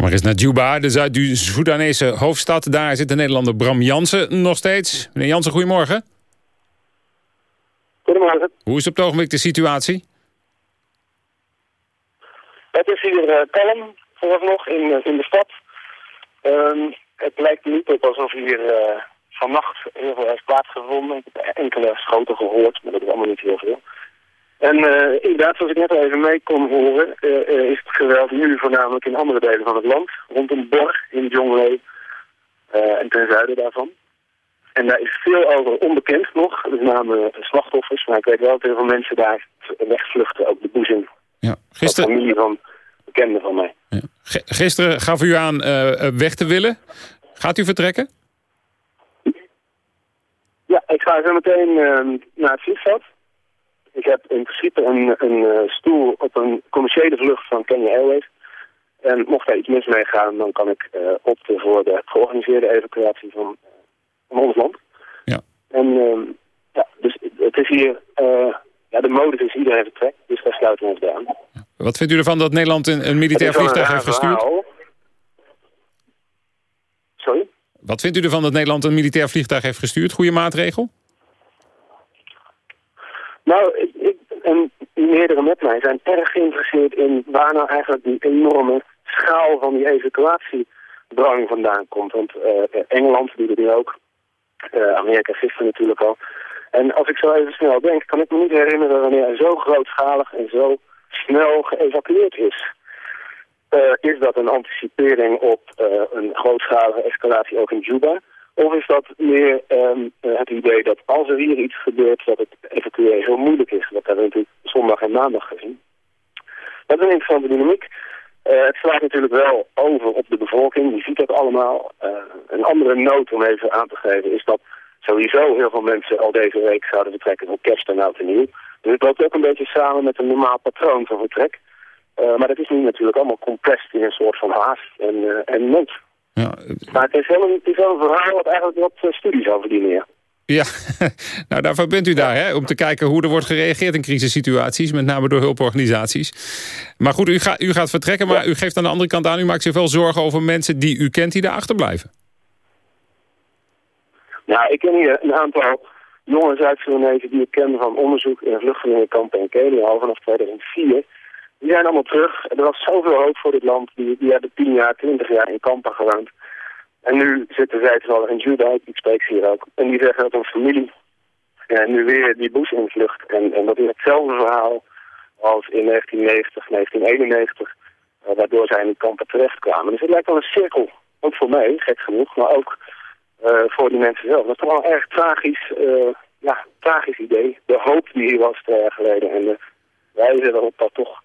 Maar eens naar Juba, de Zuid-Soedanese hoofdstad. Daar zit de Nederlander Bram Jansen nog steeds. Meneer Jansen, goedemorgen. Goedemorgen. Hoe is op het ogenblik de situatie? Het is hier uh, kalm, vooralsnog, in, in de stad. Um, het lijkt niet op alsof hier uh, vannacht heel veel heeft plaatsgevonden. Ik heb enkele schoten gehoord, maar dat is allemaal niet heel veel. En uh, inderdaad, zoals ik net al even mee kon horen, uh, is het geweld nu voornamelijk in andere delen van het land. Rondom Borg in Jonglei en ten zuiden daarvan. En daar is veel over onbekend nog, met name slachtoffers. Maar ik weet wel dat heel veel mensen daar wegvluchten, ook de boezem. Ja, gisteren... familie van bekenden van mij. Ja. Gisteren gaf u aan weg te willen. Gaat u vertrekken? Ja, ik ga zo meteen uh, naar het vliegveld. Ik heb in principe een, een uh, stoel op een commerciële vlucht van Kenya Airways. En mocht daar iets mis mee gaan, dan kan ik uh, opten voor de georganiseerde evacuatie van, van ons land. Ja. En uh, ja, dus het is hier, ja, de modus is iedereen vertrekt, dus daar sluiten we ons bij aan. Wat vindt u ervan dat Nederland een, een militair vliegtuig heeft gestuurd? Verhaal. Sorry? Wat vindt u ervan dat Nederland een militair vliegtuig heeft gestuurd? Goede maatregel? Nou, ik, en meerdere met mij zijn erg geïnteresseerd in waar nou eigenlijk die enorme schaal van die evacuatiedrang vandaan komt. Want uh, Engeland doet het ook, uh, Amerika gisteren natuurlijk al. En als ik zo even snel denk, kan ik me niet herinneren wanneer er zo grootschalig en zo snel geëvacueerd is. Uh, is dat een anticipering op uh, een grootschalige escalatie ook in Juba? Of is dat meer um, het idee dat als er hier iets gebeurt, dat het evacueren heel moeilijk is? Dat hebben we natuurlijk zondag en maandag gezien. Dat is een interessante dynamiek. Het slaat natuurlijk wel over op de bevolking, die ziet dat allemaal. een andere noot om even aan te geven is dat sowieso heel veel mensen al deze week zouden vertrekken voor kerst en oud en nieuw. Dus het loopt ook een beetje samen met een normaal patroon van vertrek. Uh, maar dat is nu natuurlijk allemaal compressed in een soort van haast en, uh, en nood. Ja. Maar het is, wel een, het is wel een verhaal wat eigenlijk wat uh, studie zou verdienen, ja. Ja, nou daarvoor bent u daar, hè? om te kijken hoe er wordt gereageerd in crisissituaties, met name door hulporganisaties. Maar goed, u, ga, u gaat vertrekken, maar u geeft aan de andere kant aan, u maakt zich wel zorgen over mensen die u kent die daar achterblijven. Nou, ik ken hier een aantal jongens uit Surinese die ik ken van onderzoek in vluchtelingenkampen in Kenia al vanaf 2004. Die zijn allemaal terug. Er was zoveel hoop voor dit land. Die, die hebben 10 jaar, 20 jaar in kampen gewoond. En nu zitten zij toevallig in Juda, ik spreek hier ook. En die zeggen dat een familie ja, nu weer die boes invlucht. En, en dat is hetzelfde verhaal als in 1990, 1991, uh, waardoor zij in kampen terechtkwamen. Dus het lijkt wel een cirkel, ook voor mij, gek genoeg, maar ook uh, voor die mensen zelf. Dat is toch wel een erg tragisch, uh, ja, tragisch idee. De hoop die hier was twee jaar geleden en de wijze waarop dat toch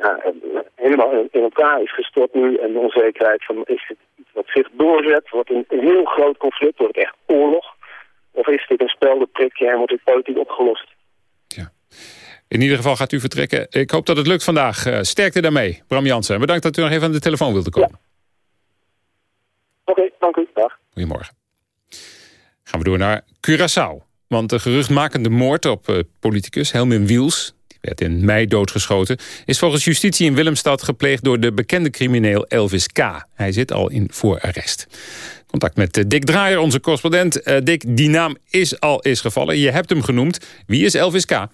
ja, helemaal in elkaar is gestort nu. En de onzekerheid van is het iets wat zich doorzet, wordt een, een heel groot conflict, wordt het echt oorlog? Of is dit een speldenprikje en wordt dit politiek opgelost? Ja. In ieder geval gaat u vertrekken. Ik hoop dat het lukt vandaag. Uh, sterkte daarmee, Bram Jansen. Bedankt dat u nog even aan de telefoon wilde komen. Ja. Oké, okay, dank u. Dag. Goedemorgen. Gaan we door naar Curaçao. Want de geruchtmakende moord op uh, politicus Helmin Wiels werd in mei doodgeschoten... is volgens justitie in Willemstad gepleegd door de bekende crimineel Elvis K. Hij zit al in voorarrest. Contact met eh, Dick Draaier, onze correspondent. Uh, Dick, die naam is al is gevallen. Je hebt hem genoemd. Wie is Elvis K.?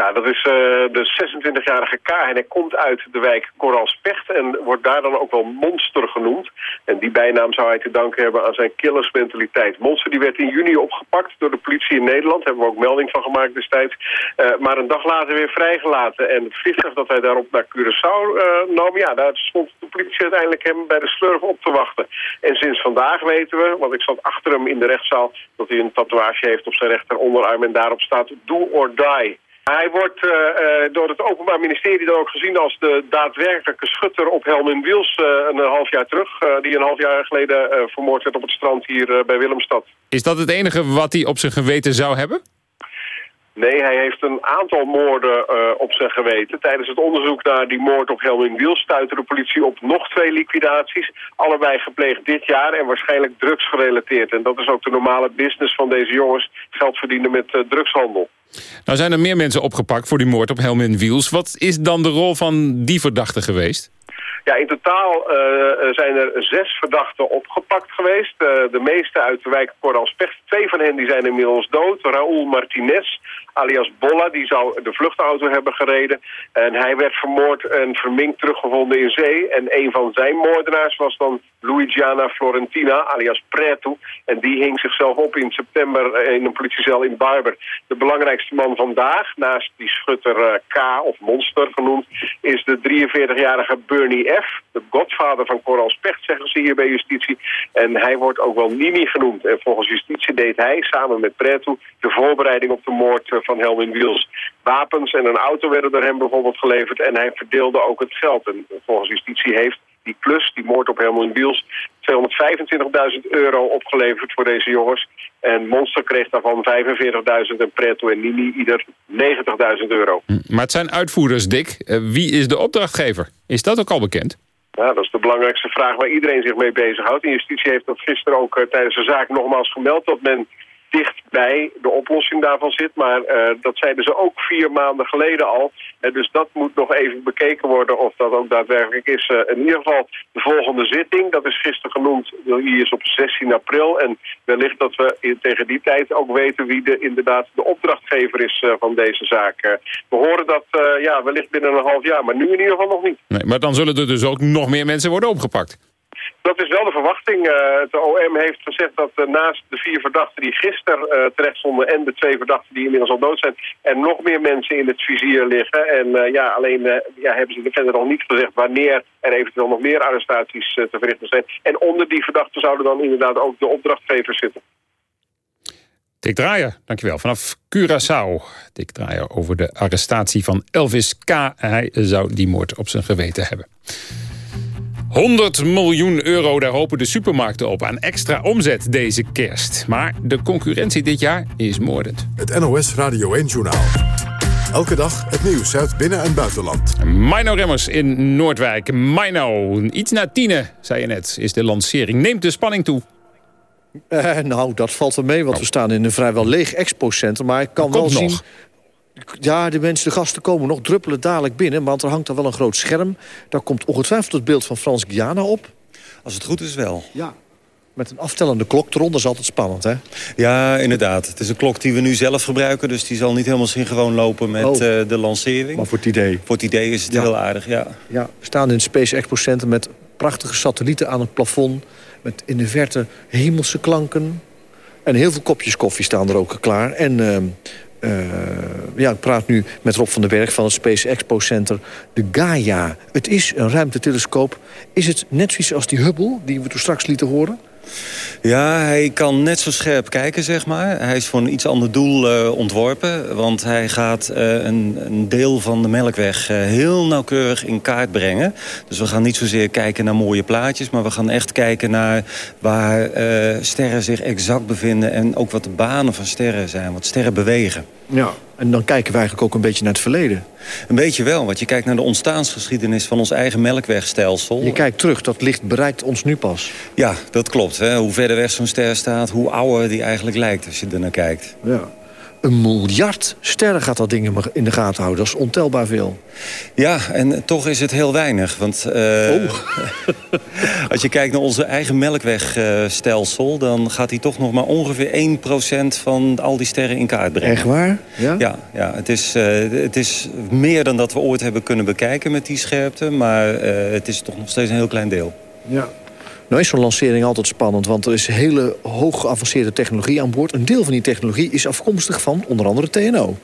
Ja, dat is uh, de 26-jarige K. En hij komt uit de wijk Koralspecht en wordt daar dan ook wel Monster genoemd. En die bijnaam zou hij te danken hebben aan zijn killersmentaliteit. Monster die werd in juni opgepakt door de politie in Nederland. Daar hebben we ook melding van gemaakt destijds. Uh, maar een dag later weer vrijgelaten. En het vliegtuig dat hij daarop naar Curaçao uh, nam... ja, daar stond de politie uiteindelijk hem bij de slurf op te wachten. En sinds vandaag weten we, want ik zat achter hem in de rechtszaal... dat hij een tatoeage heeft op zijn rechter onderarm en daarop staat Do or Die... Hij wordt uh, uh, door het Openbaar Ministerie dan ook gezien als de daadwerkelijke schutter op Helmin Wiels uh, een half jaar terug. die een half jaar geleden vermoord werd op het strand hier bij Willemstad. Is dat het enige wat hij op zijn geweten zou hebben? Nee, hij heeft een aantal moorden op zijn geweten. Tijdens het onderzoek naar die moord op Helmin Wiels stuitte de politie op nog twee liquidaties. Allebei gepleegd dit jaar en waarschijnlijk drugsgerelateerd. En dat is ook de normale business van deze jongens. Geld verdienen met drugshandel. Nou zijn er meer mensen opgepakt voor die moord op Helmin Wiels. Wat is dan de rol van die verdachte geweest? Ja, in totaal eh, zijn er zes verdachten opgepakt geweest. Eh, de meeste uit de wijk Koralspecht. Twee van hen die zijn inmiddels dood. Raúl Martinez, alias Bolla, die zou de vluchtauto hebben gereden. En hij werd vermoord en verminkt teruggevonden in zee. En een van zijn moordenaars was dan Luigiana Florentina, alias Preto. En die hing zichzelf op in september in een politiecel in Barber. De belangrijkste man vandaag, naast die schutter eh, K, of Monster genoemd... is de 43-jarige Bernie De godvader van Coral Specht, zeggen ze hier bij justitie. En hij wordt ook wel Nini genoemd. En volgens justitie deed hij, samen met Preto, de voorbereiding op de moord eh, van Helmin Wiels. Wapens en een auto werden door hem bijvoorbeeld geleverd en hij verdeelde ook het geld. En volgens justitie heeft die plus, die moord op Helmut Wiels, 225.000 euro opgeleverd voor deze jongens. En Monster kreeg daarvan 45.000 en Preto en Nini ieder 90.000 euro. Maar het zijn uitvoerders, Dick. Eh, wie is de opdrachtgever? Is dat ook al bekend? Ja, dat is de belangrijkste vraag waar iedereen zich mee bezighoudt. En justitie heeft dat gisteren ook eh, tijdens de zaak nogmaals gemeld... dat men dicht bij de oplossing daarvan zit. Maar uh, dat zeiden ze ook vier maanden geleden al. Uh, dus dat moet nog even bekeken worden of dat ook daadwerkelijk is. Uh, in ieder geval de volgende zitting, dat is gisteren genoemd, die is op 16 april. En wellicht dat we tegen die tijd ook weten wie de, inderdaad de opdrachtgever is van deze zaak. we horen dat ja, wellicht binnen een half jaar, maar nu in ieder geval nog niet. Nee, maar dan zullen er dus ook nog meer mensen worden opgepakt. Dat is wel de verwachting. Uh, het OM heeft gezegd dat uh, naast de vier verdachten die gisteren uh, terecht stonden... en de twee verdachten die inmiddels al dood zijn... er nog meer mensen in het vizier liggen. En ja, alleen ja, hebben ze verder nog niet gezegd wanneer er eventueel nog meer arrestaties te verrichten zijn. En onder die verdachten zouden dan inderdaad ook de opdrachtgevers zitten. Dick Draaier, dankjewel. Vanaf Curaçao. Dick Draaier over de arrestatie van Elvis K. Hij zou die moord op zijn geweten hebben. 100 miljoen euro, daar hopen de supermarkten op aan extra omzet deze kerst. Maar de concurrentie dit jaar is moordend. Het NOS Radio 1-journaal. Elke dag het nieuws uit binnen- en buitenland. Mino Remmers in Noordwijk. Mino, iets na tienen, zei je net, is de lancering. Neemt de spanning toe? Uh, nou, dat valt er mee, want we staan in een vrijwel leeg expo-center. Maar ik kan wel zien... Ja, de mensen, de gasten komen nog, druppelen dadelijk binnen... want er hangt dan wel een groot scherm. Daar komt ongetwijfeld het beeld van Frans Guyana op. Als het goed is wel. Ja, met een aftellende klok eronder is altijd spannend, hè? Ja, inderdaad. Het is een klok die we nu zelf gebruiken... dus die zal niet helemaal synchroon lopen met oh. uh, de lancering. Maar voor het idee? Voor het idee is het ja. heel aardig, ja. ja. We staan in het Space Expo Center met prachtige satellieten aan het plafond... met in de verte hemelse klanken... En heel veel kopjes koffie staan er ook klaar. En uh, ja, ik praat nu met Rob van den Berg van het Space Expo Center. De Gaia. Het is een ruimtetelescoop. Is het net zoiets als die Hubble, die we toen straks lieten horen? Ja, hij kan net zo scherp kijken, zeg maar. Hij is voor een iets ander doel uh, ontworpen. Want hij gaat uh, een, een, deel van de Melkweg uh, heel nauwkeurig in kaart brengen. Dus we gaan niet zozeer kijken naar mooie plaatjes... maar we gaan echt kijken naar waar sterren zich exact bevinden... en ook wat de banen van sterren zijn, wat sterren bewegen. Ja, en dan kijken we eigenlijk ook een beetje naar het verleden. Een beetje wel, want je kijkt naar de ontstaansgeschiedenis van ons eigen melkwegstelsel. Je kijkt terug, dat licht bereikt ons nu pas. Ja, dat klopt. Hè. Hoe verder weg zo'n ster staat, hoe ouder die eigenlijk lijkt als je er naar kijkt. Ja een miljard sterren gaat dat ding in de gaten houden. Dat is ontelbaar veel. Ja, en toch is het heel weinig. Want uh, oh. als je kijkt naar onze eigen melkwegstelsel... dan gaat hij toch nog maar ongeveer 1% van al die sterren in kaart brengen. Echt waar? Ja, ja, ja het, is, uh, het is meer dan dat we ooit hebben kunnen bekijken met die scherpte. Maar uh, het is toch nog steeds een heel klein deel. Ja. Nou is zo'n lancering altijd spannend, want er is hele hoog geavanceerde technologie aan boord. Een deel van die technologie is afkomstig van onder andere TNO.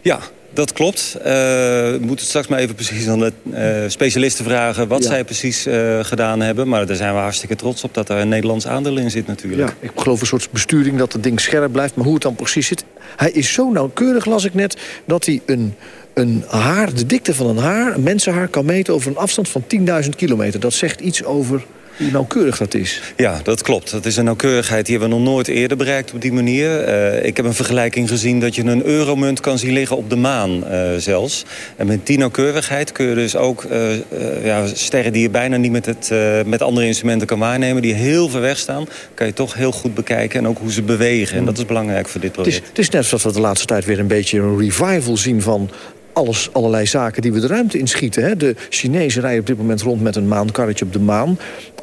Ja, dat klopt. Uh, we moeten straks maar even precies aan de uh, specialisten vragen... wat ja. zij precies uh, gedaan hebben. Maar daar zijn we hartstikke trots op dat er een Nederlands aandeel in zit natuurlijk. Ja, ik geloof een soort besturing dat het ding scherp blijft. Maar hoe het dan precies zit... Hij is zo nauwkeurig, las ik net, dat hij een, een haar, de dikte van een haar... een mensenhaar kan meten over een afstand van 10.000 kilometer. Dat zegt iets over hoe nauwkeurig dat is. Ja, dat klopt. Dat is een nauwkeurigheid die hebben we nog nooit eerder bereikt op die manier. Uh, ik heb een vergelijking gezien dat je een euromunt kan zien liggen op de maan uh, zelfs. En met die nauwkeurigheid kun je dus ook uh, ja, sterren die je bijna niet met, het, met andere instrumenten kan waarnemen... die heel ver weg staan, kan je toch heel goed bekijken en ook hoe ze bewegen. En dat is belangrijk voor dit project. Het is, het is net zoals we de laatste tijd weer een beetje een revival zien van alles, allerlei zaken die we de ruimte inschieten. Hè. De Chinezen rijden op dit moment rond met een maankarretje op de maan.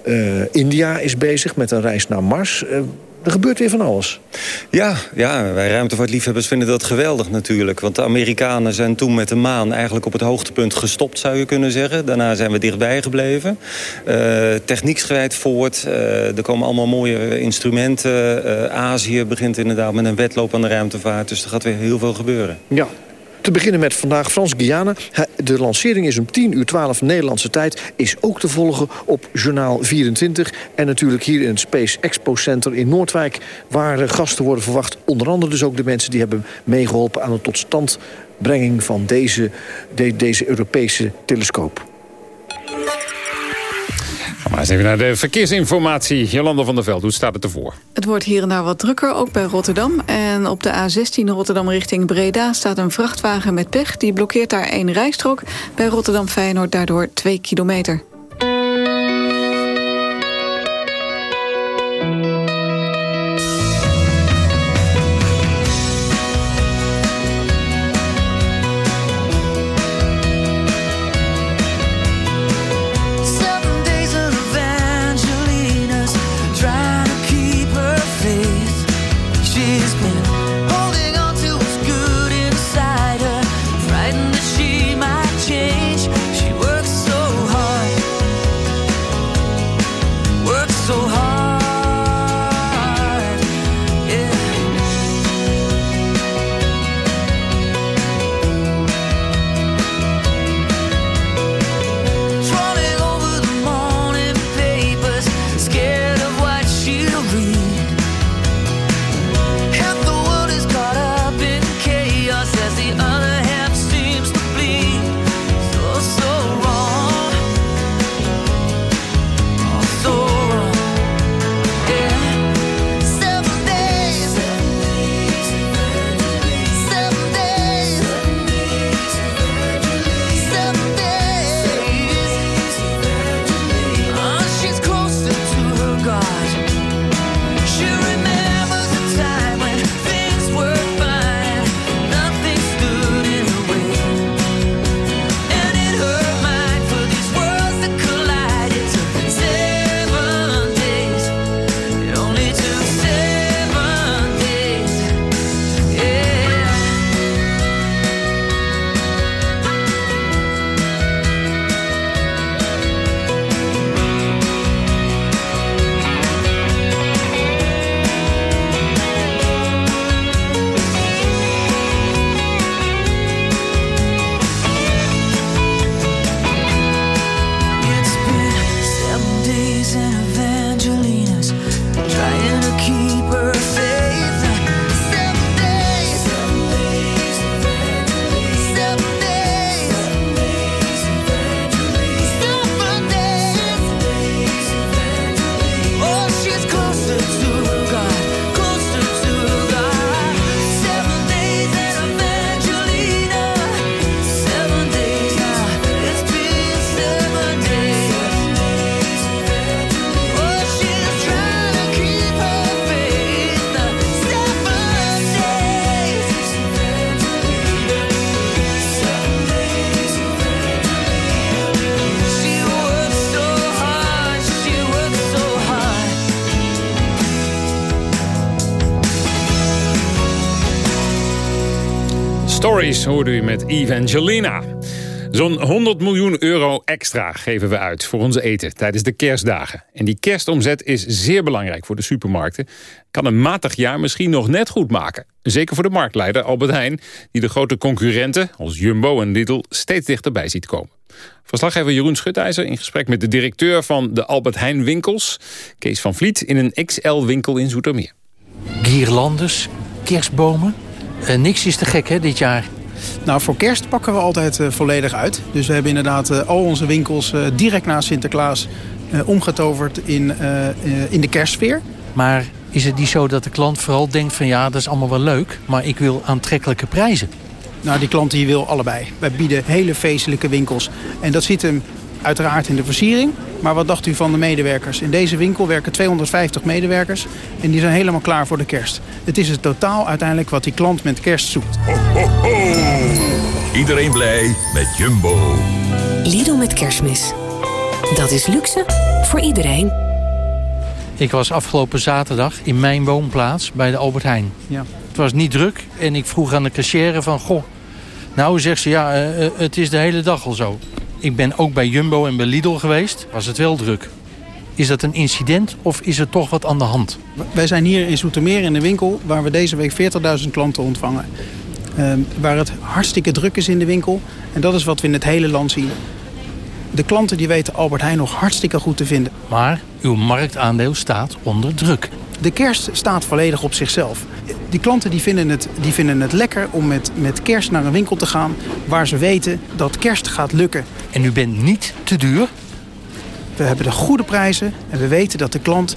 Uh, India is bezig met een reis naar Mars. Uh, er gebeurt weer van alles. Ja, ja, wij ruimtevaartliefhebbers vinden dat geweldig natuurlijk. Want de Amerikanen zijn toen met de maan eigenlijk op het hoogtepunt gestopt, zou je kunnen zeggen. Daarna zijn we dichtbij gebleven. Uh, techniek voort. Uh, er komen allemaal mooie instrumenten. Uh, Azië begint inderdaad met een wedloop aan de ruimtevaart. Dus er gaat weer heel veel gebeuren. Ja, te beginnen met vandaag Frans-Guyana. De lancering is om 10 uur 12 Nederlandse tijd. Is ook te volgen op Journaal 24. En natuurlijk hier in het Space Expo Center in Noordwijk... waar gasten worden verwacht. Onder andere dus ook de mensen die hebben meegeholpen... aan de totstandbrenging van deze, de, deze Europese telescoop. Maar eens even naar de verkeersinformatie. Jolanda van der Veld, hoe staat het ervoor? Het wordt hier en daar wat drukker, ook bij Rotterdam. En op de A16 Rotterdam richting Breda staat een vrachtwagen met pech. Die blokkeert daar één rijstrook. Bij Rotterdam-Feyenoord daardoor 2 kilometer. Stories hoorde u met Evangelina. Zo'n 100 miljoen euro extra geven we uit voor onze eten tijdens de kerstdagen. En die kerstomzet is zeer belangrijk voor de supermarkten. Kan een matig jaar misschien nog net goed maken. Zeker voor de marktleider Albert Heijn... die de grote concurrenten als Jumbo en Lidl steeds dichterbij ziet komen. Verslaggever Jeroen Schutijzer in gesprek met de directeur van de Albert Heijn winkels... Kees van Vliet in een XL-winkel in Zoetermeer. Guirlandes, kerstbomen... Uh, niks is te gek hè, dit jaar. Nou, voor kerst pakken we altijd uh, volledig uit. Dus we hebben inderdaad uh, al onze winkels direct na Sinterklaas omgetoverd in, in de kerstsfeer. Maar is het niet zo dat de klant vooral denkt van ja, dat is allemaal wel leuk... maar ik wil aantrekkelijke prijzen? Nou, die klant die wil allebei. Wij bieden hele feestelijke winkels. En dat zit hem uiteraard in de versiering. Maar wat dacht u van de medewerkers? In deze winkel werken 250 medewerkers en die zijn helemaal klaar voor de kerst. Het is het totaal uiteindelijk wat die klant met kerst zoekt. Ho, ho, ho. Iedereen blij met Jumbo. Lidl met kerstmis. Dat is luxe voor iedereen. Ik was afgelopen zaterdag in mijn woonplaats bij de Albert Heijn. Ja. Het was niet druk en ik vroeg aan de cashier van... Goh, nou zegt ze, ja, eh, eh, het is de hele dag al zo. Ik ben ook bij Jumbo en bij Lidl geweest. Was het wel druk. Is dat een incident of is er toch wat aan de hand? Wij zijn hier in Zoetermeer in de winkel waar we deze week 40.000 klanten ontvangen. Ehm, waar het hartstikke druk is in de winkel. En dat is wat we in het hele land zien. De klanten die weten Albert Heijn nog hartstikke goed te vinden. Maar uw marktaandeel staat onder druk. De kerst staat volledig op zichzelf. Die klanten die vinden, het, die vinden het lekker om met, met kerst naar een winkel te gaan... waar ze weten dat kerst gaat lukken. En u bent niet te duur? We hebben de goede prijzen en we weten dat de klant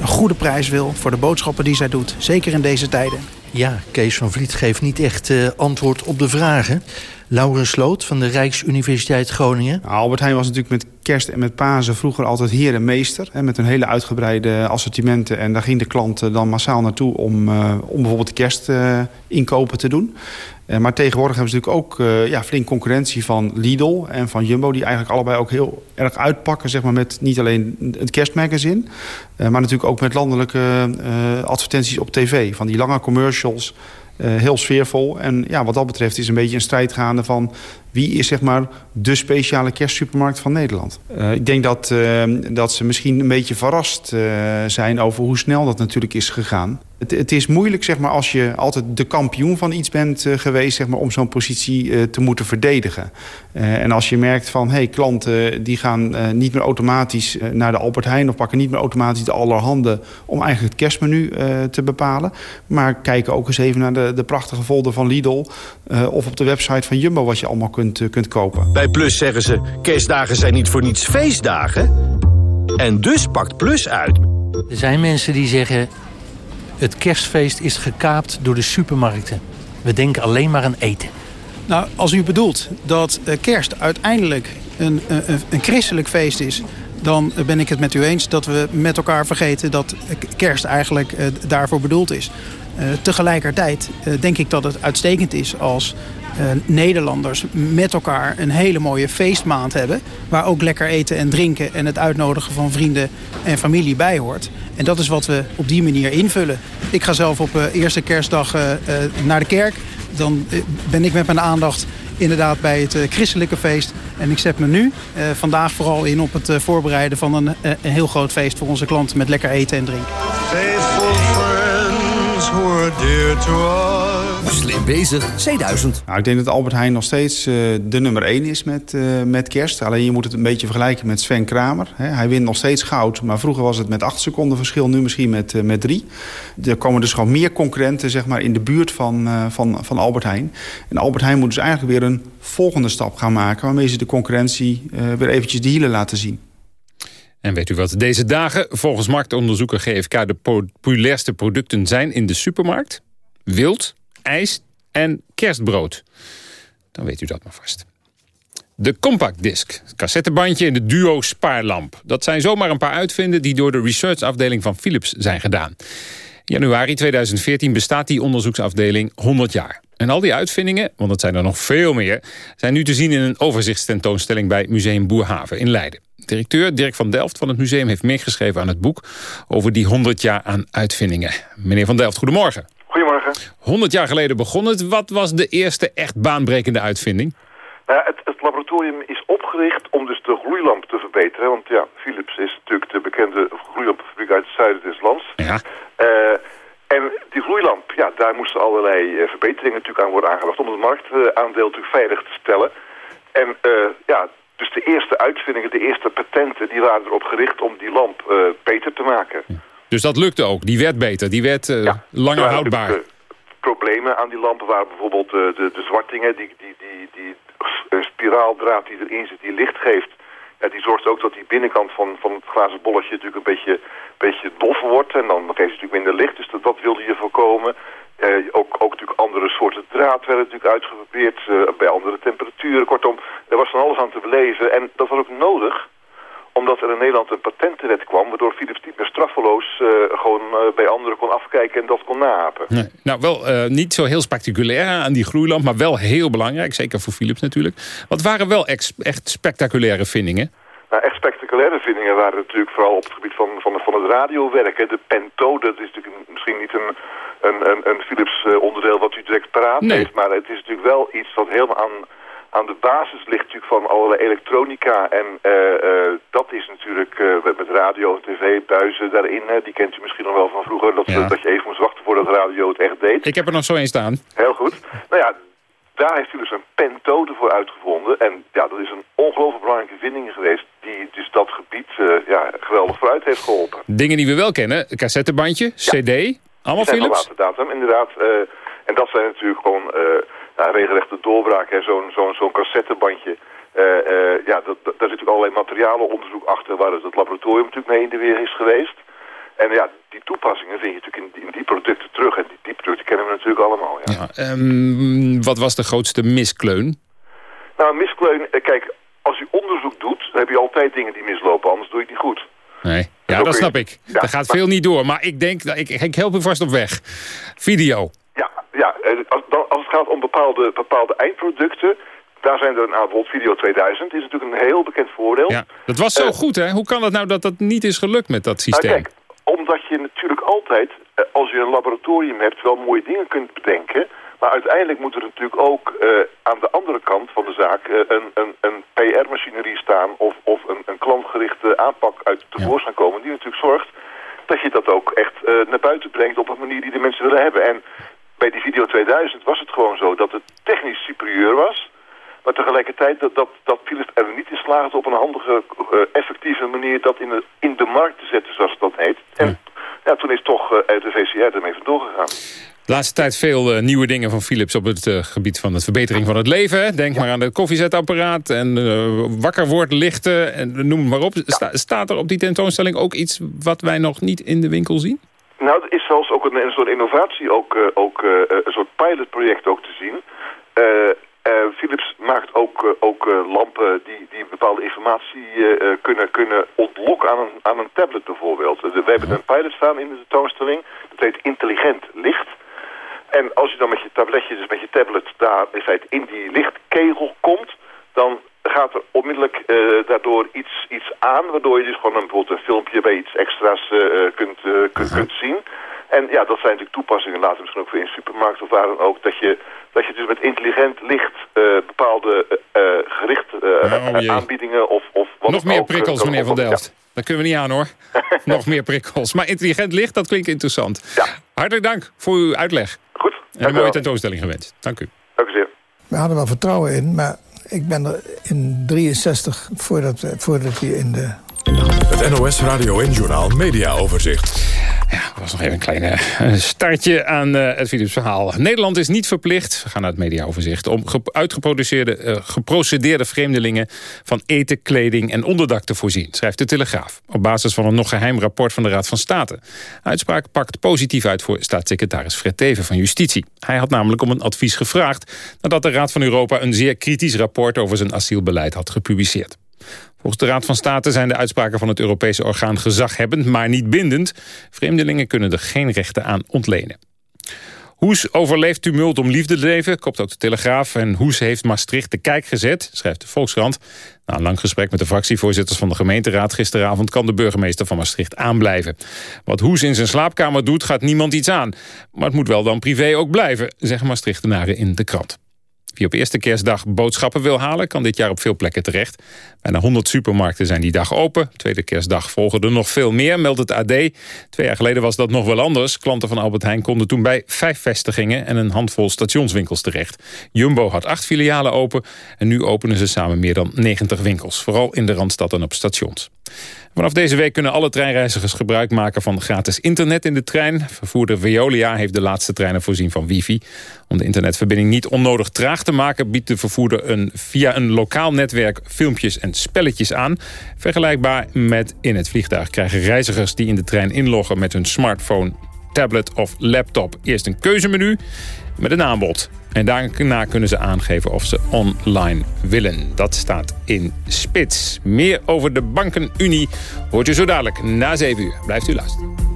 een goede prijs wil... voor de boodschappen die zij doet, zeker in deze tijden. Ja, Kees van Vliet geeft niet echt eh, antwoord op de vragen. Laurens Sloot van de Rijksuniversiteit Groningen. Nou, Albert Heijn was natuurlijk met kerst en met Pasen vroeger altijd heer en meester. Hè, met een hele uitgebreide assortimenten. En daar ging de klant eh, dan massaal naartoe om, uh, om bijvoorbeeld de kerstinkopen te doen. Uh, maar tegenwoordig hebben ze natuurlijk ook ja, flink concurrentie van Lidl en van Jumbo... die eigenlijk allebei ook heel erg uitpakken zeg maar, met niet alleen het kerstmagazine... Maar natuurlijk ook met landelijke advertenties op tv. Van die lange commercials, heel sfeervol. En ja, wat dat betreft is een beetje een strijd gaande van... wie is zeg maar de speciale kerstsupermarkt van Nederland. ik denk dat, dat ze misschien een beetje verrast zijn over hoe snel dat natuurlijk is gegaan. Het, het, is moeilijk zeg maar, als je altijd de kampioen van iets bent uh, geweest... Zeg maar, om zo'n positie uh, te moeten verdedigen. Uh, en als je merkt van hey, klanten die gaan niet meer automatisch naar de Albert Heijn... of pakken niet meer automatisch de allerhande om eigenlijk het kerstmenu te bepalen... maar kijken ook eens even naar de, de prachtige folder van Lidl... of op de website van Jumbo wat je allemaal kunt, kunt kopen. Bij Plus zeggen ze kerstdagen zijn niet voor niets feestdagen. En dus pakt Plus uit. Er zijn mensen die zeggen het kerstfeest is gekaapt door de supermarkten. We denken alleen maar aan eten. Nou, als u bedoelt dat kerst uiteindelijk een, een, een christelijk feest is... dan ben ik het met u eens dat we met elkaar vergeten... dat kerst eigenlijk daarvoor bedoeld is. Uh, tegelijkertijd uh, denk ik dat het uitstekend is als Nederlanders met elkaar een hele mooie feestmaand hebben. Waar ook lekker eten en drinken en het uitnodigen van vrienden en familie bij hoort. En dat is wat we op die manier invullen. Ik ga zelf op uh, eerste kerstdag uh, naar de kerk. Dan ben ik met mijn aandacht inderdaad bij het christelijke feest. En ik zet me nu vandaag vooral in op het voorbereiden van een, een heel groot feest voor onze klanten met lekker eten en drinken. Faithful friends who are dear to us. Slim bezig, C1000. Nou, ik denk dat Albert Heijn nog steeds uh, de nummer 1 is met, uh, met kerst. Alleen je moet het een beetje vergelijken met Sven Kramer. Hè. Hij wint nog steeds goud, maar vroeger was het met 8 seconden verschil. Nu misschien met, uh, met 3. Er komen dus gewoon meer concurrenten zeg maar, in de buurt van, van, van Albert Heijn. En Albert Heijn moet dus eigenlijk weer een volgende stap gaan maken... waarmee ze de concurrentie weer eventjes de hielen laten zien. En weet u wat deze dagen volgens marktonderzoeker GFK de populairste producten zijn in de supermarkt? Wild, ijs en kerstbrood. Dan weet u dat maar vast. De Compact Disc, het cassettebandje en de Duo spaarlamp. Dat zijn zomaar een paar uitvinden die door de researchafdeling van Philips zijn gedaan. In januari 2014 bestaat die onderzoeksafdeling 100 jaar. En al die uitvindingen, want het zijn er nog veel meer... zijn nu te zien in een overzichtstentoonstelling bij Museum Boerhaven in Leiden. Directeur Dirk van Delft van het museum heeft meegeschreven aan het boek... over die 100 jaar aan uitvindingen. Meneer van Delft, goedemorgen. Goedemorgen. 100 jaar geleden begon het. Wat was de eerste echt baanbrekende uitvinding? Nou, het, het, laboratorium is opgericht om dus de gloeilamp te verbeteren. Want ja, Philips is natuurlijk de bekende gloeilampenfabriek uit het zuiden des lands. Ja. Uh, en die gloeilamp, ja, daar moesten allerlei uh, verbeteringen natuurlijk aan worden aangebracht... om het marktaandeel natuurlijk veilig te stellen. En uh, ja, dus de eerste uitvindingen, de eerste patenten... die waren erop gericht om die lamp beter te maken. Dus dat lukte ook. Die werd beter. Die werd ja, langer houdbaar. Problemen aan die lampen waren bijvoorbeeld uh, de, de zwartingen. Die, die, die, die spiraaldraad die erin zit, die licht geeft. Ja, die zorgt ook dat die binnenkant van, van het glazen bolletje natuurlijk een beetje, beetje dof wordt. En dan geeft het natuurlijk minder licht. Dus dat, dat wilde je voorkomen. Uh, ook, ook natuurlijk andere soorten draad werden natuurlijk uitgeprobeerd. bij andere temperaturen. Kortom, er was van alles aan te beleven. En dat was ook nodig omdat er in Nederland een patentenwet kwam... waardoor Philips niet meer straffeloos uh, gewoon uh, bij anderen kon afkijken en dat kon naapen. Nee. Nou, wel uh, niet zo heel spectaculair aan die groeilamp, maar wel heel belangrijk. Zeker voor Philips natuurlijk. Wat waren wel echt spectaculaire vindingen? Nou, echt spectaculaire vindingen waren natuurlijk vooral op het gebied van, van, van het radiowerken. De Pento, dat is natuurlijk misschien niet een, een, een, een Philips onderdeel wat u direct paraat nee. heeft. Maar het is natuurlijk wel iets wat helemaal aan aan de basis ligt natuurlijk van allerlei elektronica. En uh, uh, dat is natuurlijk uh, met radio en tv, buizen daarin. die kent u misschien nog wel van vroeger. Dat, ja. dat je even moest wachten voordat radio het echt deed. Ik heb er nog zo een staan. Heel goed. Nou ja, daar heeft u dus een pentode voor uitgevonden. En ja, dat is een ongelooflijk belangrijke vinding geweest... die dus dat gebied ja, geweldig vooruit heeft geholpen. Dingen die we wel kennen. Cassettebandje, cd, allemaal Philips? Datum, inderdaad. en dat zijn natuurlijk gewoon regelrechte doorbraak. Zo'n zo'n zo'n cassettebandje. Uh, uh, ja, dat, dat, daar zit natuurlijk allerlei materialenonderzoek achter... waar het laboratorium natuurlijk mee in de weer is geweest. En ja, die toepassingen vind je natuurlijk in, in die producten terug. En die, die, producten kennen we natuurlijk allemaal. Ja. ja um, wat was de grootste miskleun? Nou, miskleun... Kijk, als je onderzoek doet, dan heb je altijd dingen die mislopen. Anders doe je het niet goed. Nee, ja, dat snap ik. Ja, Daar gaat maar... veel niet door. Maar ik denk, ik, ik help u vast op weg. Video. Ja, ja als, het gaat om bepaalde, bepaalde eindproducten... Daar zijn er een aantal. Video 2000 is natuurlijk een heel bekend voordeel. Ja, dat was zo uh, goed, hè? Hoe kan het nou dat dat niet is gelukt met dat systeem? Nou, kijk, omdat je natuurlijk altijd, als je een laboratorium hebt... wel mooie dingen kunt bedenken... Maar uiteindelijk moet er natuurlijk ook uh, aan de andere kant van de zaak uh, een, een, een PR-machinerie staan of, of een, een klantgerichte aanpak uit tevoorschijn komen. Die natuurlijk zorgt dat je dat ook echt uh, naar buiten brengt op een manier die de mensen willen hebben. En bij die Video 2000 was het gewoon zo dat het technisch superieur was. Maar tegelijkertijd dat, dat, dat Philips er niet in slaagde op een handige, uh, effectieve manier dat in de, in de markt te zetten, zoals dat heet. En ja, toen is toch uh, de VCR ermee vandoor gegaan. De laatste tijd veel uh, nieuwe dingen van Philips op het uh, gebied van de verbetering van het leven. Denk ja. maar aan de koffiezetapparaat en uh, wakker worden lichten en noem maar op. Sta, staat er op die tentoonstelling ook iets wat wij nog niet in de winkel zien? Nou, er is zelfs ook een, een soort innovatie, ook, ook een soort pilotproject ook te zien. Philips maakt ook, ook lampen die, die bepaalde informatie kunnen, kunnen ontlokken aan een, aan een tablet bijvoorbeeld. we hebben een pilot staan in de tentoonstelling. Dat heet intelligent licht. En als je dan met je tabletje, dus met je tablet, daar in feite in die lichtkegel komt, dan gaat er onmiddellijk uh, daardoor iets, iets aan, waardoor je dus gewoon een, bijvoorbeeld een filmpje bij iets extra's uh, kunt, uh, kunt, kunt zien. En ja, dat zijn natuurlijk toepassingen, later misschien ook voor in supermarkt of waar dan ook, dat je, dat je dus met intelligent licht bepaalde gerichte oh, aanbiedingen of, of wat Nog meer prikkels, meneer Van Delft. Ja. Dat kunnen we niet aan hoor. Nog meer prikkels. Maar intelligent licht, dat klinkt interessant. Ja. Hartelijk dank voor uw uitleg. Goed. En een mooie tentoonstelling gewenst. Dank u. Dank u zeer. We hadden wel vertrouwen in, maar ik ben er in 63, voordat, voordat hij in de... Het NOS Radio en Journaal Media Overzicht. Ja, dat was nog even een kleine uh, startje aan uh, het Philips verhaal. Nederland is niet verplicht, we gaan naar het mediaoverzicht... om ge uitgeproduceerde, uh, geprocedeerde vreemdelingen... van eten, kleding en onderdak te voorzien, schrijft de Telegraaf. Op basis van een nog geheim rapport van de Raad van State. Uitspraak pakt positief uit voor staatssecretaris Fred Teven van Justitie. Hij had namelijk om een advies gevraagd... nadat de Raad van Europa een zeer kritisch rapport... over zijn asielbeleid had gepubliceerd. Volgens de Raad van State zijn de uitspraken van het Europese orgaan gezaghebbend, maar niet bindend. Vreemdelingen kunnen er geen rechten aan ontlenen. Hoes overleeft tumult om liefde te leven, kopt ook de Telegraaf. En Hoes heeft Maastricht de kijk gezet, schrijft de Volkskrant. Na een lang gesprek met de fractievoorzitters van de gemeenteraad gisteravond... kan de burgemeester van Maastricht aanblijven. Wat Hoes in zijn slaapkamer doet, gaat niemand iets aan. Maar het moet wel dan privé ook blijven, zeggen Maastrichtenaren in de krant. Wie op eerste kerstdag boodschappen wil halen, kan dit jaar op veel plekken terecht. Bijna 100 supermarkten zijn die dag open. Tweede kerstdag volgen er nog veel meer, meldt het AD. Twee jaar geleden was dat nog wel anders. Klanten van Albert Heijn konden toen bij vijf vestigingen... en een handvol stationswinkels terecht. Jumbo had acht filialen open en nu openen ze samen meer dan 90 winkels. Vooral in de Randstad en op stations. Vanaf deze week kunnen alle treinreizigers gebruik maken van gratis internet in de trein. Vervoerder Veolia heeft de laatste treinen voorzien van wifi. Om de internetverbinding niet onnodig traag te maken... biedt de vervoerder een, via een lokaal netwerk filmpjes en spelletjes aan. Vergelijkbaar met in het vliegtuig krijgen reizigers die in de trein inloggen... met hun smartphone, tablet of laptop eerst een keuzemenu met een aanbod. En daarna kunnen ze aangeven of ze online willen. Dat staat in spits. Meer over de bankenunie hoort u zo dadelijk na 7 uur. Blijft u luisteren.